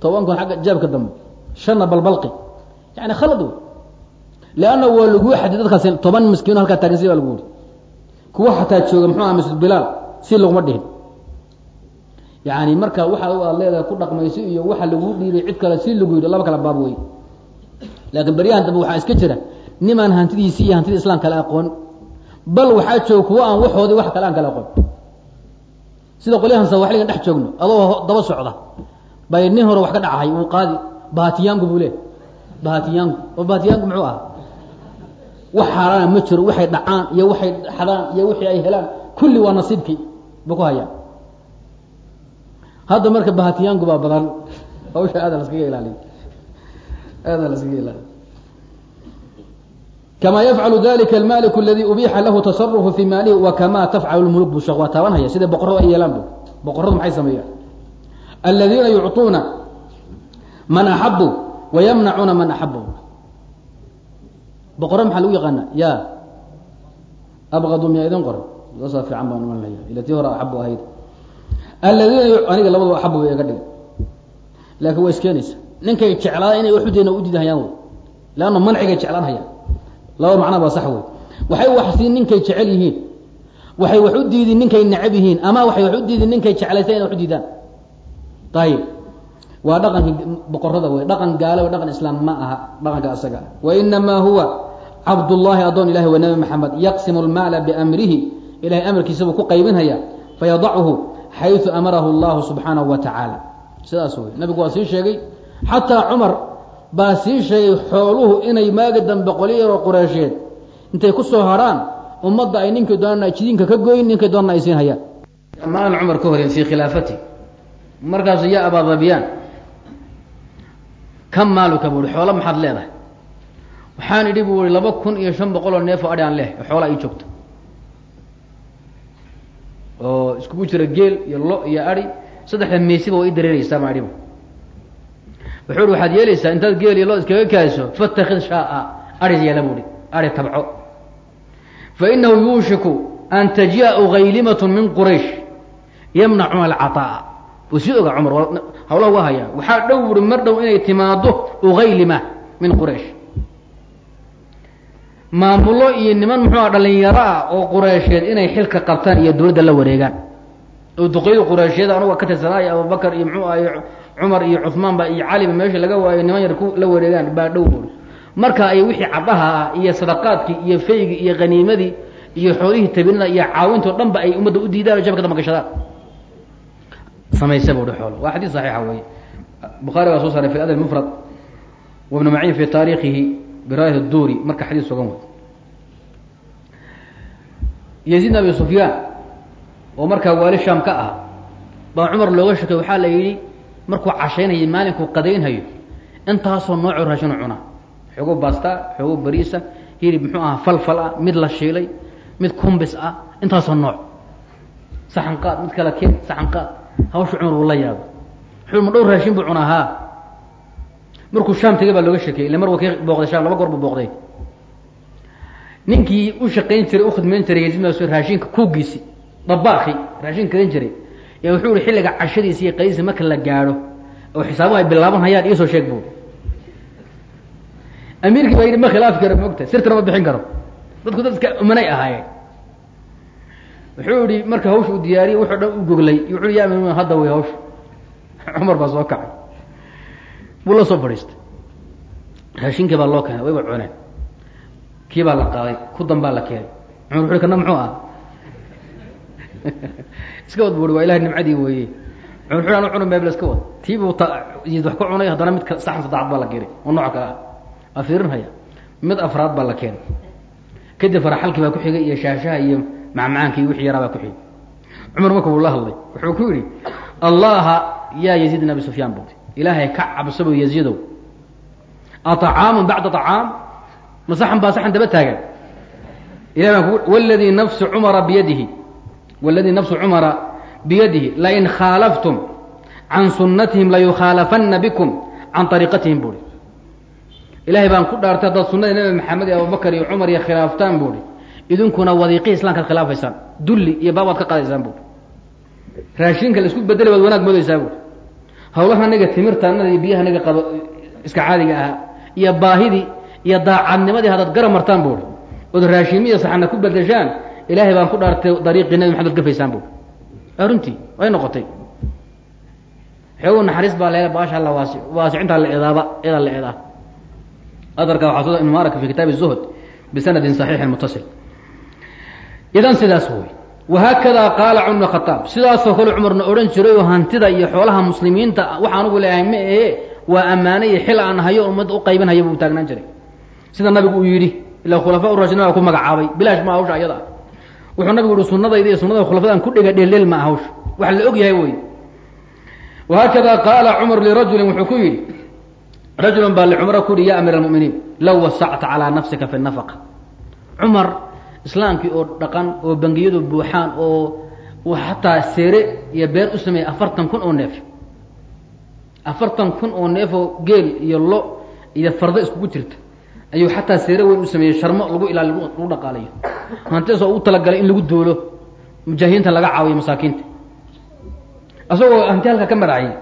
Toban kun agga jaabka dambe. Shanna balbalqi. Yani khalad wey leanna waa laguu xadiy dadkaasi toban miskiino halkaa taagan si baa lagu uri kuwa xataa jooga muxuu aha masjid bilaal si laguma dhihin yani marka waxa aad leedahay ku dhaqmayso iyo waxa laguu dhiibay cid kale si lagu yidhi laba kala baab wey laakiin baryahan dambe waxaa iska jira nimaan hantidiisi iyo hantida islam kale aqoon bal waxaa jooga kuwa aan waxoodii wax kale aan kale aqoon sida qolyahan sawaxligan dhex joogno adoo daba socda bay nin hore wax ka dhacahay uu qaadi bahatiyaanku buu le bahatiyaanku oo bahatiyaanku muxuu aha wax xaaraana ma jiro waxay dhacaan iyo waxay xadaan iyo wixii ay helaan kulli waa nasiibkii ba ku hayaan hadda marka bahatiyaanku baa badan hawsha aada laskaga ilaaliy aada laskaga ilaaliy kama yafcalu dalika almaliku aladi ubiixa lahu tasarufu fi maalihi wa kama tafcalu lmuluk bu sheekh waa taabanhaya sida boqoradu ay yeelaan bu boqoradu maxay sameeyaan? Aladiina yucطuuna man axabu wa yamnacuuna man axabu boqorro maxaa lagu yaqaana ya. Abqadu miyaa idin qoran saasaa fiican baan imanaya ila tii hore axabu ahayd. Aladiina aniga labadu axabu bay iga dhigay. Laakiin waa iskeenaysa ninkay jeclaada inay wax udeena udiidahayaan wey. Leanna mancigay jeclaan hayaan. Laba macna baa sax wey. Waxay waxsiin ninkay jecel yihiin. Waxay wax u diidin ninkay necab yihiin. Ama waxay wax u diidin ninkay jeclaysa inay wax u diidaan. Ayib waa dhaqankii boqorada wey dhaqan gaale w dhaqan islaam ma aha dhaqanka asaga. Wa inamaa huwa cabdullaahi addoon ilahi waa nabi maxamed yaqsimu lmaala biamrihi. Ilahay amarkiisa buu ku qaybinhaya fayadachu xayثu amarahu اllahu subxaanahu wa tacaala sidaas wey nabigu waa sii sheegay xataa cumar baa sii sheegay xooluhu inay maagi dambe qolyo yaroo qureysheed intay ku soo harhaan ummadda ay ninkii doonana jidiinka ka goyn ninkay doonana ay siin hayaan. Maalin cumar ka horey fii khilaafati. Markaasu yaa abaa dabyaan kam maaluka buu i xoolo maxaad leedahay? Waxaan idhi buu i laba kun iyo shan boqol oo neefoo adhi aan ii joogto oo iskugu jira geel iyo lo iyo ari saddexda meysiba waa i dareereysaa maadhiba wuxuu hi waxaad yeelaysaa intaad geel iyo lo iskaga kaayso fatakid shaa ari yeela buuhi ari tabco. Fa yuushiku an tajia ugaylimat min quraysh yamnacuna alcaطaa'a uu sii ogaa cumar hawlaha waa hayaa waxaa dhow buhi mar dhow inay timaado ugaylima min quraysh. Maamulo iyo niman muxuua dhalinyaro ah oo qureysheed inay xilka qabtaan iyo dowladda la wareegaan. Oo duqeyda qureysheed anuga ka tirsanaayo abubakar iyo muxuu ahay cumar iyo cuhmaan ba iyo caliba meesha laga waayo niman yar ku la wareegaan baa dhow buuri marka ay wixii caddaha ah iyo sadaqaadkii iyo faygii iyo haniimadii iyo xoolihii tabinada iyo caawinto dhan ba ay ummadda u diidaan o jabka damba gashadaan samaysa buuhi xoolo. Waa xadiis saxiixa weeye. Bukhaari baa soo saaray fi adab mufrad wa ibnu maciin fi taariikhihi biraayat duuri marka xadiis sugan wey yaziid bin abi sufyaan oo markaa waali shaam ka ah baa cumar looga shakay waxaa la yidhi markuu cashaynayay maalinkuu qadaynhayo intaasoo noocoo raashinu cunaa. Xoogo baasta xoogo bariisa hilib muxuu ahaa falfal ah mid la shiilay mid kumbis ah intaasoo nooc. Saxan qaad mid kala keen saxan qaad hawsha cumar wuu la yaaba wuxuu ma dhowr raashin buu cunaa haa. Markuu shaam tegay baa looga shakeyey ille mar waa kii booqday shaam laba goor buu booqday. Ninkii u shaqayn jiray u khidmayn jiray yaziid raashinka kuugiisi dabaaqi raashin kadan jiray. Ya wuxuu ihi xilliga cashadiisa iyo qadiisa marka la gaadho oo xisaabuhu ay bilaaban hayaan iisoo sheeg bu amiirkii baa yidhi ma khilaafi karo mogta sirtana ma bixin karo. Dadku dad iska umanay ahaayeen wuxuu yihi marka hawsha u diyaariyey wuxuu dhan u goglay. Wuxuu ya amir hadda way hawsha (laughs) cumar baa soo kacay. Buu la soo fadhiistay. Raashinkii baa loo keenay wayba cuneen. Kii baa la qaaday ku danbaa la keenay. Cumar wuxu kana muxuu ah (laughs) iska wad buui waa ilahay nimcadii weeye. Cumar wuxu anu cuna meebl iska wad. Tii buu yiid wax ka cunay haddana mid saxan saddexaad baa la keenay oo nooc kale ah. Waa fiirinhaya. Mid afraad baa la keenay. Kadib faraxalkii baa ku xigay iyo shaashaha iyo macmacaankii wixii yaraa baa ku xigay cumar marka wuu la hadlay wuxuu ku yidhi allaha yaa yaziid bin abi sufyaan buui ilaahay ka cabsabo yaziidow. Aطacaamun bacda طacaam ma saxan baa saxan daba taagan. Ilah baan wladii nafsu cumara biyadihi. Wladii nafsu cumara biyadihi lain khaalaftum can sunatihim layukhaalafanna bikum can ariiqatihim buuhi ilaahay baan ku dhaartay haddaad sunadii nabi maxamed iyo abubakar iyo cumar iyo khilaaftaan buuhi idinkuna wadiiqii islamkaad khilaafaysaan dulli iyo baabaad ka qaadaysaan buui raashinka la isku baad wanaag moodaysaa buui hawlaha anaga timirta anada iyo biyaha anaga qabo iska caadiga ahaa iyo baahidii iyo daacadnimadii haddaad garab martaan buui ood raashimiya saxana ku bedeshaan ilaahay baan ku dhaartay dariiqii nabi maxamed gafaysaan waa runtii way noqotay. Xoogo naxariis baa le baasha alla waasi waasicintaa la eedaaba eedaa la eedaa. Adarka waxaa soo ibn mubarak fi kitaabi zuhd bisanadin saxiixin mutasil idan sidaas wey wahaakadaa qaala cumar bn khataab. Sidaasoo kale cumarna odhan jiray oo hantida iyo xoolaha muslimiinta waxa anugu leeyahay ma ahe waa ammaane iyo xil aan hayo ummadda u qaybinhaya buu taagnaan jiray. Sida nabigu uu yidhi ila khulafa urashidin ku magacaabay bilaash ma hawsha ayada. Wuxuu nabigu yihi sunadayda iyo sunada khulafadaan ku dhiga dheeldheel ma hawsha. Wax la og yahay wey wahaakadaa qaala cumar lirajulin wuxuu ku yidhi rajulun baa licumara ku yihi ya amiir almuminiin low wasacta calaa nafsika fi nafaqa. Cumar islaamkii oo dhaqan oo bangiyadu buuxaan oo xataa seere iyo beer u sameeyey afartan kun oo neef. Afartan kun oo neefoo geel iyo lo iyo fardo iskugu jirta. Ayuu xataa seere weyn u sameeyey sharmo lagu ilaali lagu dhaqaalayo. Hantidaasoo ugu talagalay in lagu duulo mujaahidiinta laga caawiyo masaakiinta. Asagoo hanti halka ka maracayay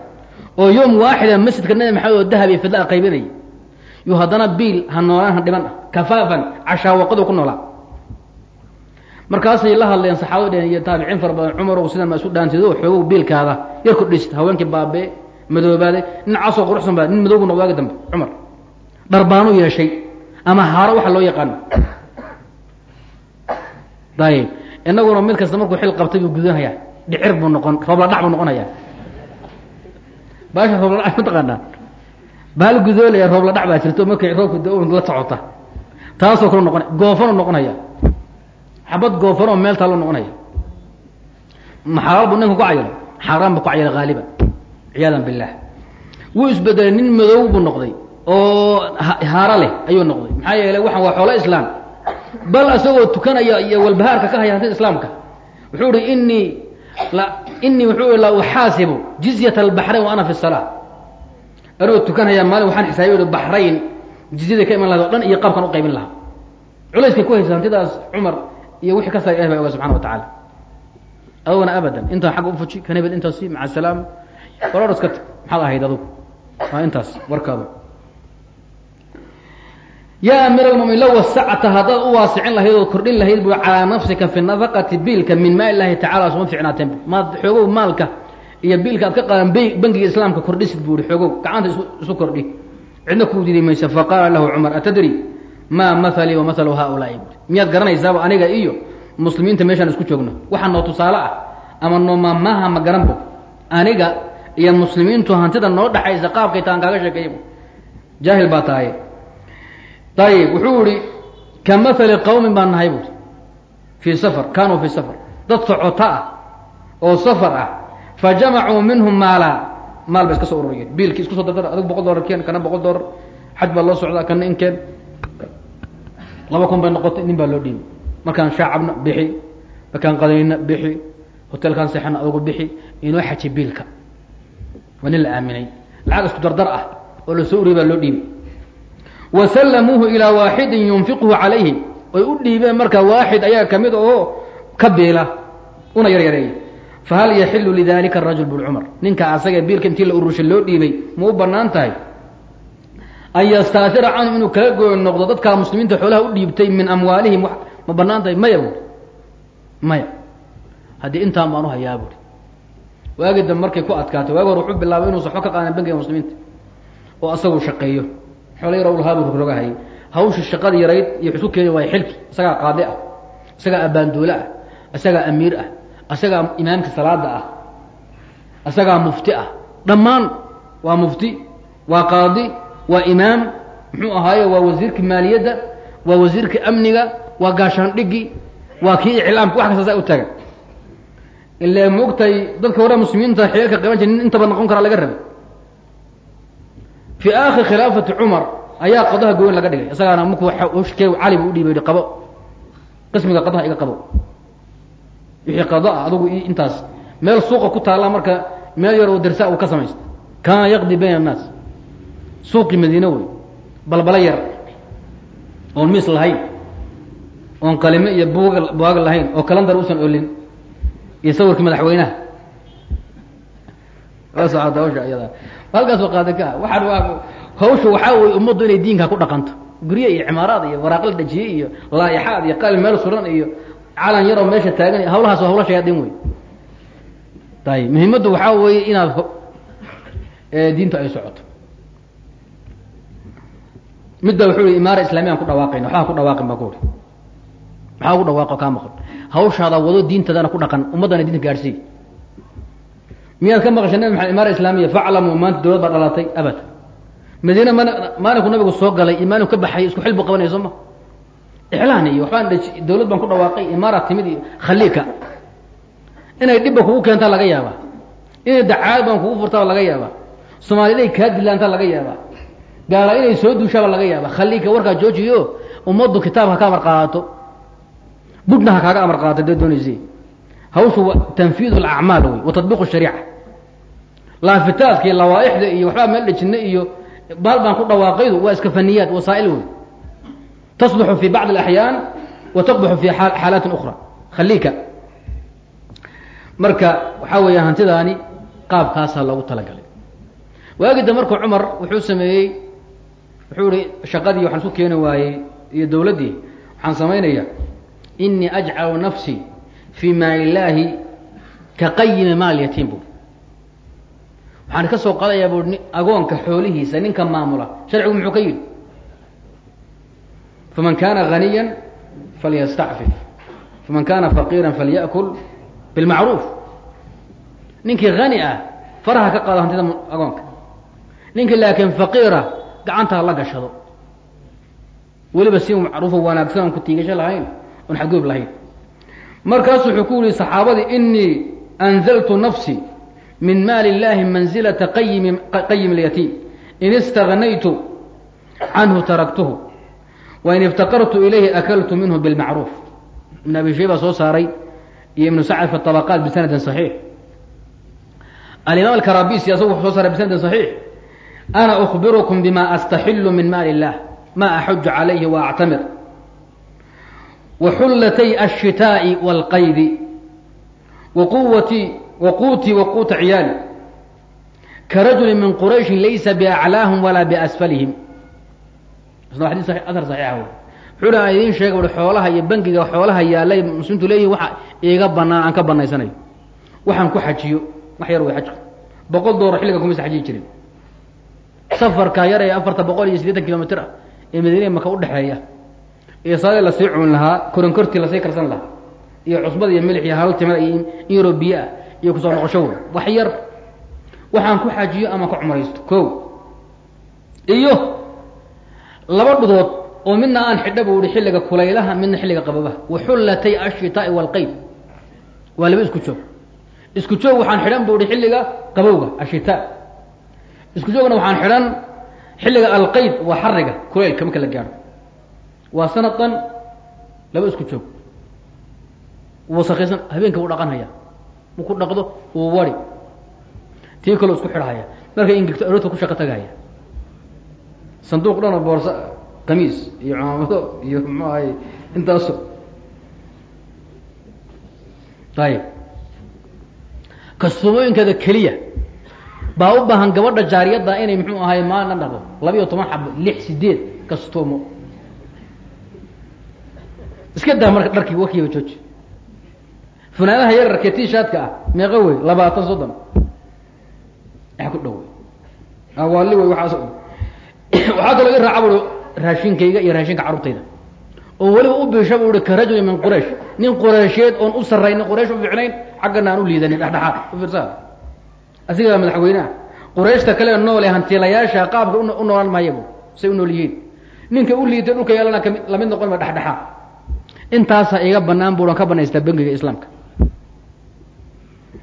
oo yoom waaxida masjidka nabi maxamed oo dahab iyo fidla qaybinayay yuu haddana biil ha noolaan ha dhiban kafaafan cashaawaqadu ku noolaa markaasay la hadleen saxaabada dheen iyo taabiciin fara badan cumarow sidan ma isu dhaantido xoogow biilkaada yar kordhist haweenkii baabee madoobaaday nin quruxsan baa nin madoobu noqdo waagi dambe cumar. Dharbaanu yeeshay ama haaro waxa loo yaqaano dayib inaguna mid kasta markuu xil qabtay buu gudanhayaa dhicir buu noqon roobla buu noqonayaa. Baasha roobla dhac mataqaanaa baal gudoolaya roobla baa jirto markay roobka da la socota. Taasoo kale noqona goofanu noqonaya xabad goofanoo meel taaloo noqonaya. Maxalaal buu ninka ku cayilay xaaraan buu ku cayilay haaliban ciyaadan billaah. Wuu isbedelay nin madow buu noqday oo haaro leh ayuu noqday. Maxaa yeelay waxaan waa xoolo islaam. Bal isagoo tukanaya iyo walbahaarka ka haya hantida islaamka. Wuxuu ihi inii inii wuxuu la uxaasibu jizyata albaxrayn wa ana fi salaa anoo tukanhayaa maalin waxaan xisaabiy baxrayn jizyada ka iman lahayd o dhan iyo qaabkan u qaybin lahaa. Culayskay ku haysa hantidaas cumar iyo wixii ka sara ilahi baa oga subxana wa tacaala. Aduguna abadan intaan xagga ufuji kan hebel intaasi maca asalaama waroor iska tag maxaad ahayd adugu? Waa intaas warkaadu. Yaa amiir almumin low wasacta haddaad u waasicin lahayd oo kordhin lahayd bu calaa nafsika fi nafaqati biilka min maa ilahi tacala suma ficnaateen maad xoogow maalka iyo biilka aad ka qaadan bangiga islaamka kordhisid buu ihi xoogow gacanta isu kordhi. Cidna kuu didi maysa faqaala lahu cumar atadri maa mahalii wa mahalu haaulaai? bui miyaad garanaysaaba aniga iyo muslimiinta meeshaan isku joogno. Waxaa noo tusaale ah ama noo maamaaha ma garan bo aniga iyo muslimiintu hantida noo dhaxaysa qaabkay taan kaaga sheekeeya jaahil baa tahay ayib wuxuu ihi ka mahali qawmin baan nahay buui fii safar kaanuu fii safar. Dad socoto ah oo safar ah fa jamacuu minhum maala. Maal bay iska soo ururiyeen. Biilkii isku soo dardar adig boqol dollar keen kana boqol dollar xaj baa loo socdaa kana in keen laba kun bay noqotay nin baa loo dhiibay markaan shaacabna bixi markaan qadayna bixi hotelkaan seexana adugu bixi inoo xaji biilka. Waa nin la aaminay. Lacag isku dardar ah oo la soo uriyay baa loo dhiibay wa sallamuuhu ilaa waaxidin yunfiquhu calayhim oy u dhiibeen marka waaxid ayaa ka mid oo ka biila. Una yaryareeya fahal yaxilu lidalika rajul bul cumar ninka asaga biilka intii la urushay loo dhiibay ma u bannaan tahay an yastaasira canhum inuu kaga gooy noqdo dadkaa muslimiinta xoolaha u dhiibtay min amwaalihim ma bannaan tahay maya buui maya haddii intaan baan u hayaa buui waagi dambe markay ku adkaatay waagi hor wuxuu bilaabay inuusa waxba ka qaadan bangiga muslimiinta oo asagu shaqeeyo xoola yar lahaabuu rogrogahayay hawsha shaqada yarayd iyo xusu keeni waay xilki isagaa qaadi ah isagaa abaandoole ah isagaa amiir ah isagaa imaamka salaada waa imaam muxuu ahaaye waa wasiirka maaliyadda waa wasiirka amniga waa gaashaandhigi waa kii iclaamka wax kasta saa u tagan ile moogtay dadka hore muslimiinta xeelka qaban jir nin intaba noqon karaa laga rabay. Fii aakhir khilaafati cumar ayaa qadaha goyn laga dhigay. Isagaana markuu cali bu udhiibay qabo. Qismiga qadaha iga qabo. Wixii qado ah adugu intaas. Meel suuqa ku taalla marka meel yar oo darsa uu ka samaysta kaana yaqdi bayna annaas suuqii madiine wey. Balbala yar oon miis lahayn oon qalime iyo buug bugaag lahayn oo kalandar usan olin iyo sawirkii madaxweynaha. La socota hawsha iyada. Halkaasoo qaada ka waxaan waa hawsha waxaa weye ummaddu inay diinka ku dhaqanto. Gurye iyo cimaaraad iyo waraaqla dejiye iyo laaixaad iyo qalin meel suran iyo calan yaroo meesha taagan hawlahaas waa hawla shayaadiin wey. Ayib muhiimaddu waxaa weeye inaad diinta ay socoto midba wuxuu i imaara islamiyan ku dhawaaqayna waxbaa ku dhawaaqin baa ku uri maxaa ku dhawaaqo kaa maqan. Hawshaada wado diintadana ku dhaqan ummaddana diinta gaadhsiiy miyaad ka maqashay nabi maxamed imaara islaamiya faclamuu maanta dawlad baa dhalatay abad. Madiine man maalinku nabigu soo galay iyo maalinku ka baxayay isku xil buu qabanaya soo ma? Iclaan iyo waxbaan dawlad baan ku dhawaaqay imaara timid iyo khaliika. Inay dhibba kugu keentaa laga yaabaa. Inay dacaad baan kugu furtaa laga yaabaa. Soomaaliday kaa dilaantaa laga yaabaa gaala inay soo duushaaba laga yaaba khaliika warkaa joojiyo ummaddu kitaabka ka amar qaadato. Budhna ha kaaga amar qaadato dee doonaysa hawshu tanfiid alacmaal wey wa shariica. Laafitaadka iyo lawaaixda iyo waxbaa meel dhejina iyo baal baan ku dhawaaqaydu waa iska faniyaad wasaa'il wey. Tasluxu fi bacd alaxyaan wa taqbaxu fi xaalaatin ukra marka waxaa weeya hantidaani qaabkaasaa loogu talagalay. Waagida marka cumar wuxuu sameeyey wuxuu ihi shaqadii waxaan isku keeni waayey iyo dawladdii waxaan samaynayaa. Inii ajcalu nafsii fii maal illaahi ka qayimi maal yatiim bu waxaan ka soo qadayaa bu agoonka xoolihiisa ninka maamula sharcigu muxuu ka yidhi faman kaana haniya falyastacfif. Faman kaana faqiira falya'kul bilmacruuf. Ninkii hani ah faraha ka qaado hantida agoonka. Ninkii laakiin faqiira gacanta ha la gashado weliba si macruufo wanaagsan oon ku tiigasho lahayn oon xadgoob lahayn markaasu wuxuu ku yihi saxaabadii inii anzaltu nafsii min maali اllahi manzilata qayimi qayim اlyatiim in istagnaytu canhu taraktuhu wain iftaqartu ilayhi akaltu minhu bilmacruuf ibn abi shayba soo saaray iyo ibnu sacd fi طabaqaat bisanadin صaxiix alimaam alkarabisi asagu wuxuu soo saaray bisanadin صaxiix ana أkbirukum bima astaxilu min maali الlah ma axuju calayhi waactamir waxullatay الshitaaءi wاlqaydi waquwatii waquutii waquuta ciyaali karajuli min qurayشhi laysa biaclaahum walaa biasfalihim isna xadis ahar saxiixa wey wuxuu aan idiin sheega ui xoolaha iyo bangiga xoolaha yaallay muslimiintu leeyihin waxa iiga banaan aan ka banaysanayo waxaan ku xajiyo wax yar way xajku boqol doollar xilliga kumaysa xajiyi jirin safarka yar ee afarta boqol iyo siddeetan kilomitr ah ee madiine maka udhexeeya iyo saadee la sii cun lahaa koronkortii la sii karsan lahaa iyo cusbada iyo milix iyo halal timada iyo in yaroo biyo ah iyo ku soo noqosho wey wax yar waxaan ku xajiyo ama ka cumraysto ko iyo laba dhudood oo midna aan xidha buu ihi xilliga kulaylaha midna xilliga qababaha. Waxullatay ashitaa'i waalqayd waa laba isku joog. Isku joog waxaan xidhan buu ihi xilliga qabowga ashitaa isku joogna waxaan xidhan xilliga alqayd waa xariga kulaylka marka la gaadho waa sanadan laba isku joog. Wasakaysan habeenka wuu dhaqanhaya mu ku dhaqdo wuu wari. Tii kaloo isku xidhahaya. Markay ingegto aroorta ku shaqo tagahaya sanduuq dhan oo boorsa qamiis iyo cumaamado iyo muxuu ahay intaaso ayib kastuumooyinkeeda keliya baa u baahan gabadha jaariyadda inay muxuu ahay maalna dhaqdo? Labiiyo toban xabo lix sideed kastuumo iska daa marka dharkii wakiiba jooji. Funaanaha yararka tishaadka ah meeqo wey labaatan soddon. A ku dhow awaali wey waaas waxaa kaloo i raaca bui raashinkayga iyo raashinka carruurtayda oo weliba u biisha bu uhi ka rajuli min quraysh. Nin qureysheed oon u sarraynin quraysh u ficnayn xaggana aan u liidanin dhexdhexaad u fiirsaa asigaa madaxweyneha qurayshta kale noole hantiilayaasha qaabka u noolaan maayabu say u nool yihiin ninka u liitay dhulka yeelana kami la mid noqon ma dhexdhexaad intaasa iga banaan buuhan ka banaystaa bangiga islaamka.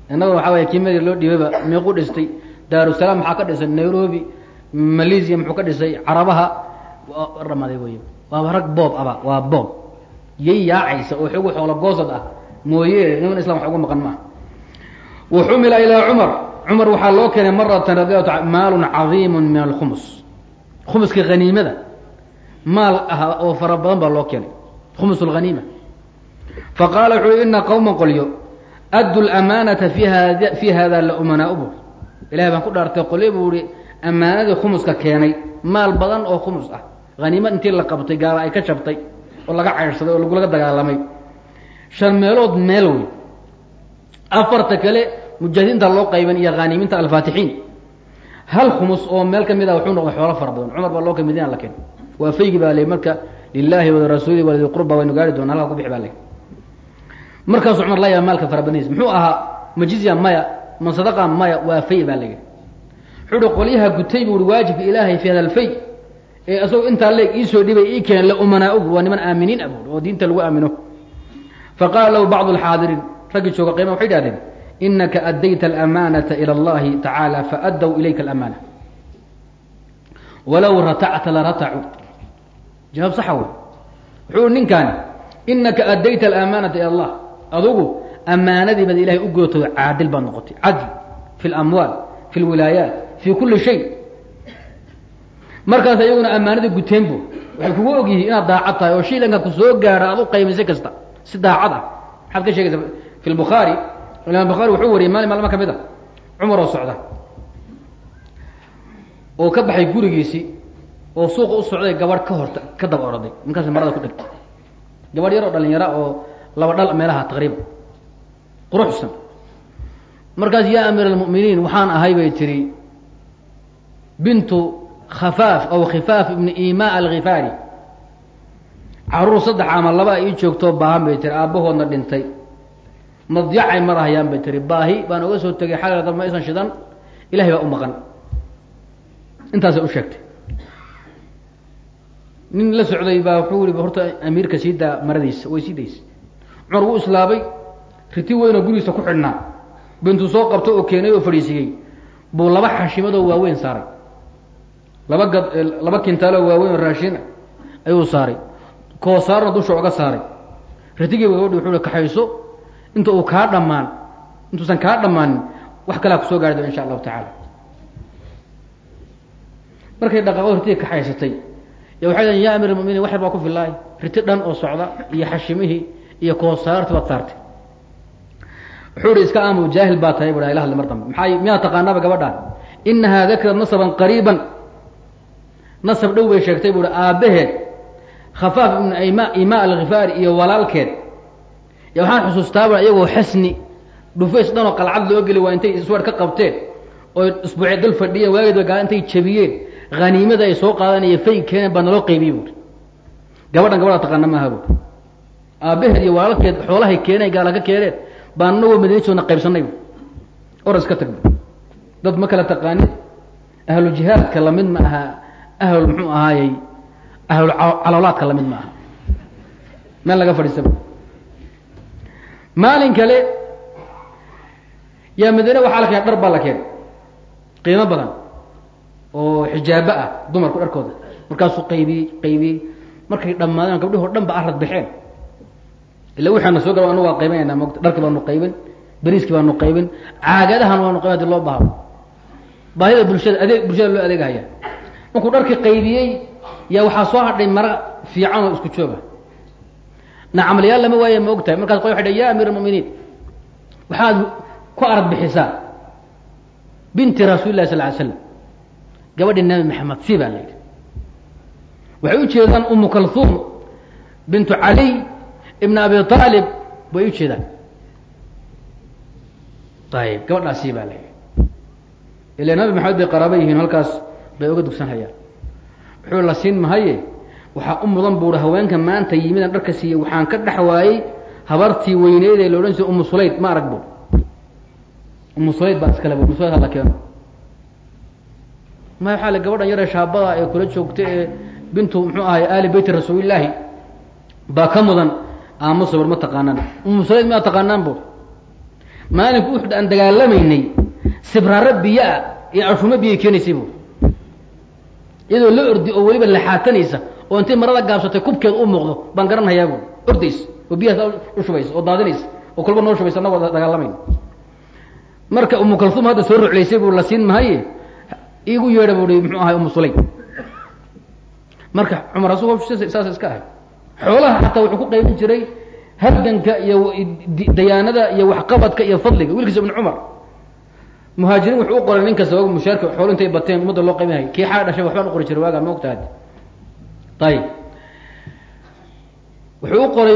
Innaguna waxaa waya kiimadii loo dhiibeyba meequ dhistay. Daarusalaam maxaa ka dhisay? Nairobi malaysia muxuu ka dhisay? Carabaha. Ramaaday wey waaba rag boob aba waa boob. Yay yaacaysa oo xogu xoolo goosad ah. Mooye niman islam wax uga maqan maaha waxumila ilaa cumar cumar waxaa loo keenay maratan radiallahu taala maalun cadiimun min alkhumus khumuska haniimada maal ah oo fara badan baa loo keenay. Khumus lhaniima faqaala wuxuu i ina qowman qolyo addu lamaanata fi hada fi hada la umanaa bu ilahay baan ku dhaartay qolyo buu ihi ammaanadii khumuska keenay maal badan oo khumus ah. Haniimad intii la qabtay gaala ay ka jabtay oo laga caydhsaday oo lagulaga dagaalamay. Shan meelood meel wey afarta kale mujaahidiinta loo qayban iyo haaniimiinta alfaatixiin. Hal khumus oo meel ka mid ah wuxuu noqday xoolo fara badan. Cumar baa loo ka madiina la keen waa faygi baa le marka lilaahi walirasuuli walidi qurba waynu gaari doona halkaa ku bixi baa le markaasuu cumar layaa maalka fara badniis muxuu ahaa majizya maya man sadaqa maya waa fay baa layihi wuxuu uhi qolyaha gutay buu i waajibka ilaahay fi hada alfay ee asagoo intaa leeg iisoo dhibay ii keen la umanaa bu waa niman aaminiin ah buui oo diinta lagu aamino. Faqaala lahu bacdu alxaadiriin raggii jooga qeyma waxay dhahdeen inaka addayta alamaanata ilى اllahi tacaala faaddow ilayka alamaana walow ratacta laratacuu jawaab saxa wey wuxuu ninkaani inaka addayta alamaanata ilى allah adugu amaanadii baad ilahay u gootay caadil baad noqotay cadl fi اlamwaal fi اlwilaayaat fi kuli shay markaas iyaguna ammaanadii guteen bu waxay kugu og yihiin inaad daacad tahay oo shiilanka ku soo gaara aad u qaymisay kasta si daacad ah maxaad ka sheegaysa fi lbukhaari imaam bukhaari wuxuu wariyay maalin maalma ka mid a cumar oo socda. Oo ka baxay gurigiisii oo suuqa u socday gabadh ka horta ka daba orday markaas marada ku dhegtay gabadh yar oo oo laba dhal meelaha taqriiban quruxsan markaas yaa amiir almu'miniin waxaan ahay bay tiri. Bintu khafaaf aw khifaaf ibni ima alkhifaari carruur saddex ama laba ii joogtoo baahan bay tiri. Aabbahoodna dhintay madyacay marahayaan bay tiri. Baahi baan oga soo tegay xagal dab ma aysan shidan ilahay baa u maqan. Intaasay u sheegtay. Nin la socday baa wuxuu yihi horta amiirka sii daa maradiisa way sii daysa cumar wuu islaabay riti weynoo gurigiisa ku xidhnaa. Bintuu soo qabto oo keenay oo fadhiisiyey buu laba xashimadoo waaweyn saaray. Laba gad laba kintaaloo waaweyn oo ayuu saaray. Koosaarna dusha oga saaray. Ritigii gabadhi wuxuu hi kaxayso inta uu kaa dhammaan intuusan kaa dhammaanin wax kalaa ku soo gaari doona insha allahu tacaala. Markay dhaqaaqo ritiga kaxaysatay y waxay deen ya amir muminiin wax yar baa ku filaay riti dhan oo socda iyo xashimihii iyo koosaarti baad saartay. Wuxuu ihi iska aamu jaahil baa tahay bu ila hadli mar dambe. Maxaa miyaa taqaanaaba gabadhaan inahaa dakrat nasaban qariiban. Nasab dhow bay sheegtay bu hi aabbaheed khafaaf ibnu ima ima alkhifaari iyo walaalkeed y waxaan xusuustaa bu iyagoo xasni dhufays dhanoo qalcad loo geli waa intay isweer ka qabteen oo isbuucee dal fadhiyeen waageedba gaala intay jabiyeen haniimada ay soo qaadanaya fay keeneen baa naloo qaybiye buuri gabadhan gabadha taqaana maaha buuri aabbaheed iyo walaalkeed xoolahay keeneen gaala ka keeneen baan anagoo madiina joogna qaybsanay bu or iska tag dad ma kala taqaanin ahlu jihaadka la mid ma aha ahl muxuu ahaayey ahlul caloolaadka la mid ma aha. Meel laga fadhiisaba maalin kale yaa madiine waxaa la keenay dhar baa la keenay. Qiimo badan. Oo xijaabo ah dumarku dharkooda. Markaasuu qaybiyey qaybiyey markay dhammaadeen gabdhihi o dhan ba arad baxeen. Ila waxaana soo gala anu waa qaybanayna mota dharki baanu qaybin beriiski baanu qaybin caagadahan waanu qaybin hadi loo baahdo. Baahida bulshada adeeg bulshada loo adeegahaya markuu dharkii qaybiyey yaa waxaa soo hadhay mara fiican oo isku jooga nacamalayaal lama waaye ma og markaas qoy waxay dh ya amiir muminiin waxaad ku arad bixisaa binti rasuuli lah sal ly slam gabadhi nabi maxamed si baa la yidhi waxay u jeedaan kalhuum bintu caliy ibn abi aalib bay u ayib gabadhaasi baa la yidhi ila nabi maxamed bay qaraaba yihiin halkaas bay uga dugsanhayaan wuxuu la siin mahaye waxaa u mudan buuri haweenka maanta yimidan dharka siiyey waxaan ka dhex waayey habartii weyneyd ee la odhan jiray umu sulayd ma arag bu? Umu sulayd baa iskale umu sulayd hala keeno ma waxaa le gabadhan yare shaabada ee kula joogta ee bintu muxuu ahay aali beyti rasuulillaahi baa ka mudan aamo sabar ma taqaanaan. Umu sulayd miyaa taqaanaan bu? Maalinku uxud aan dagaalamaynay sibraaro biyo-a iyo ashumo biyay keenaysay bu? Iyadoo la ordi oo weliba laxaatanaysa oo intay marada gaabsatay kubkeed u muuqdo baan garanhayaa bu ordays oo biyahaas u shubaysa oo daadinaysa oo kolba noo shubaysa anagoo dagaalamayna marka umu kalsuum hadda soo ruclaysay buu la siin mahaye igu yeedha bui muxuu ahay umu sulaym. Marka cumar asu saas iska ahay. Xoolaha xataa wuxuu ku qaybin jiray halganka iyo dayaanada iyo waxqabadka iyo fadliga wiilkiisa ibn cumar. Muhaajiriin wuxuu u qoray nin mushaarka xoolo intay bateen ummadda loo qaybinhay kii xaa dhashay waxbaan u qori jiray waagaa ma ayib wuxuu u qoray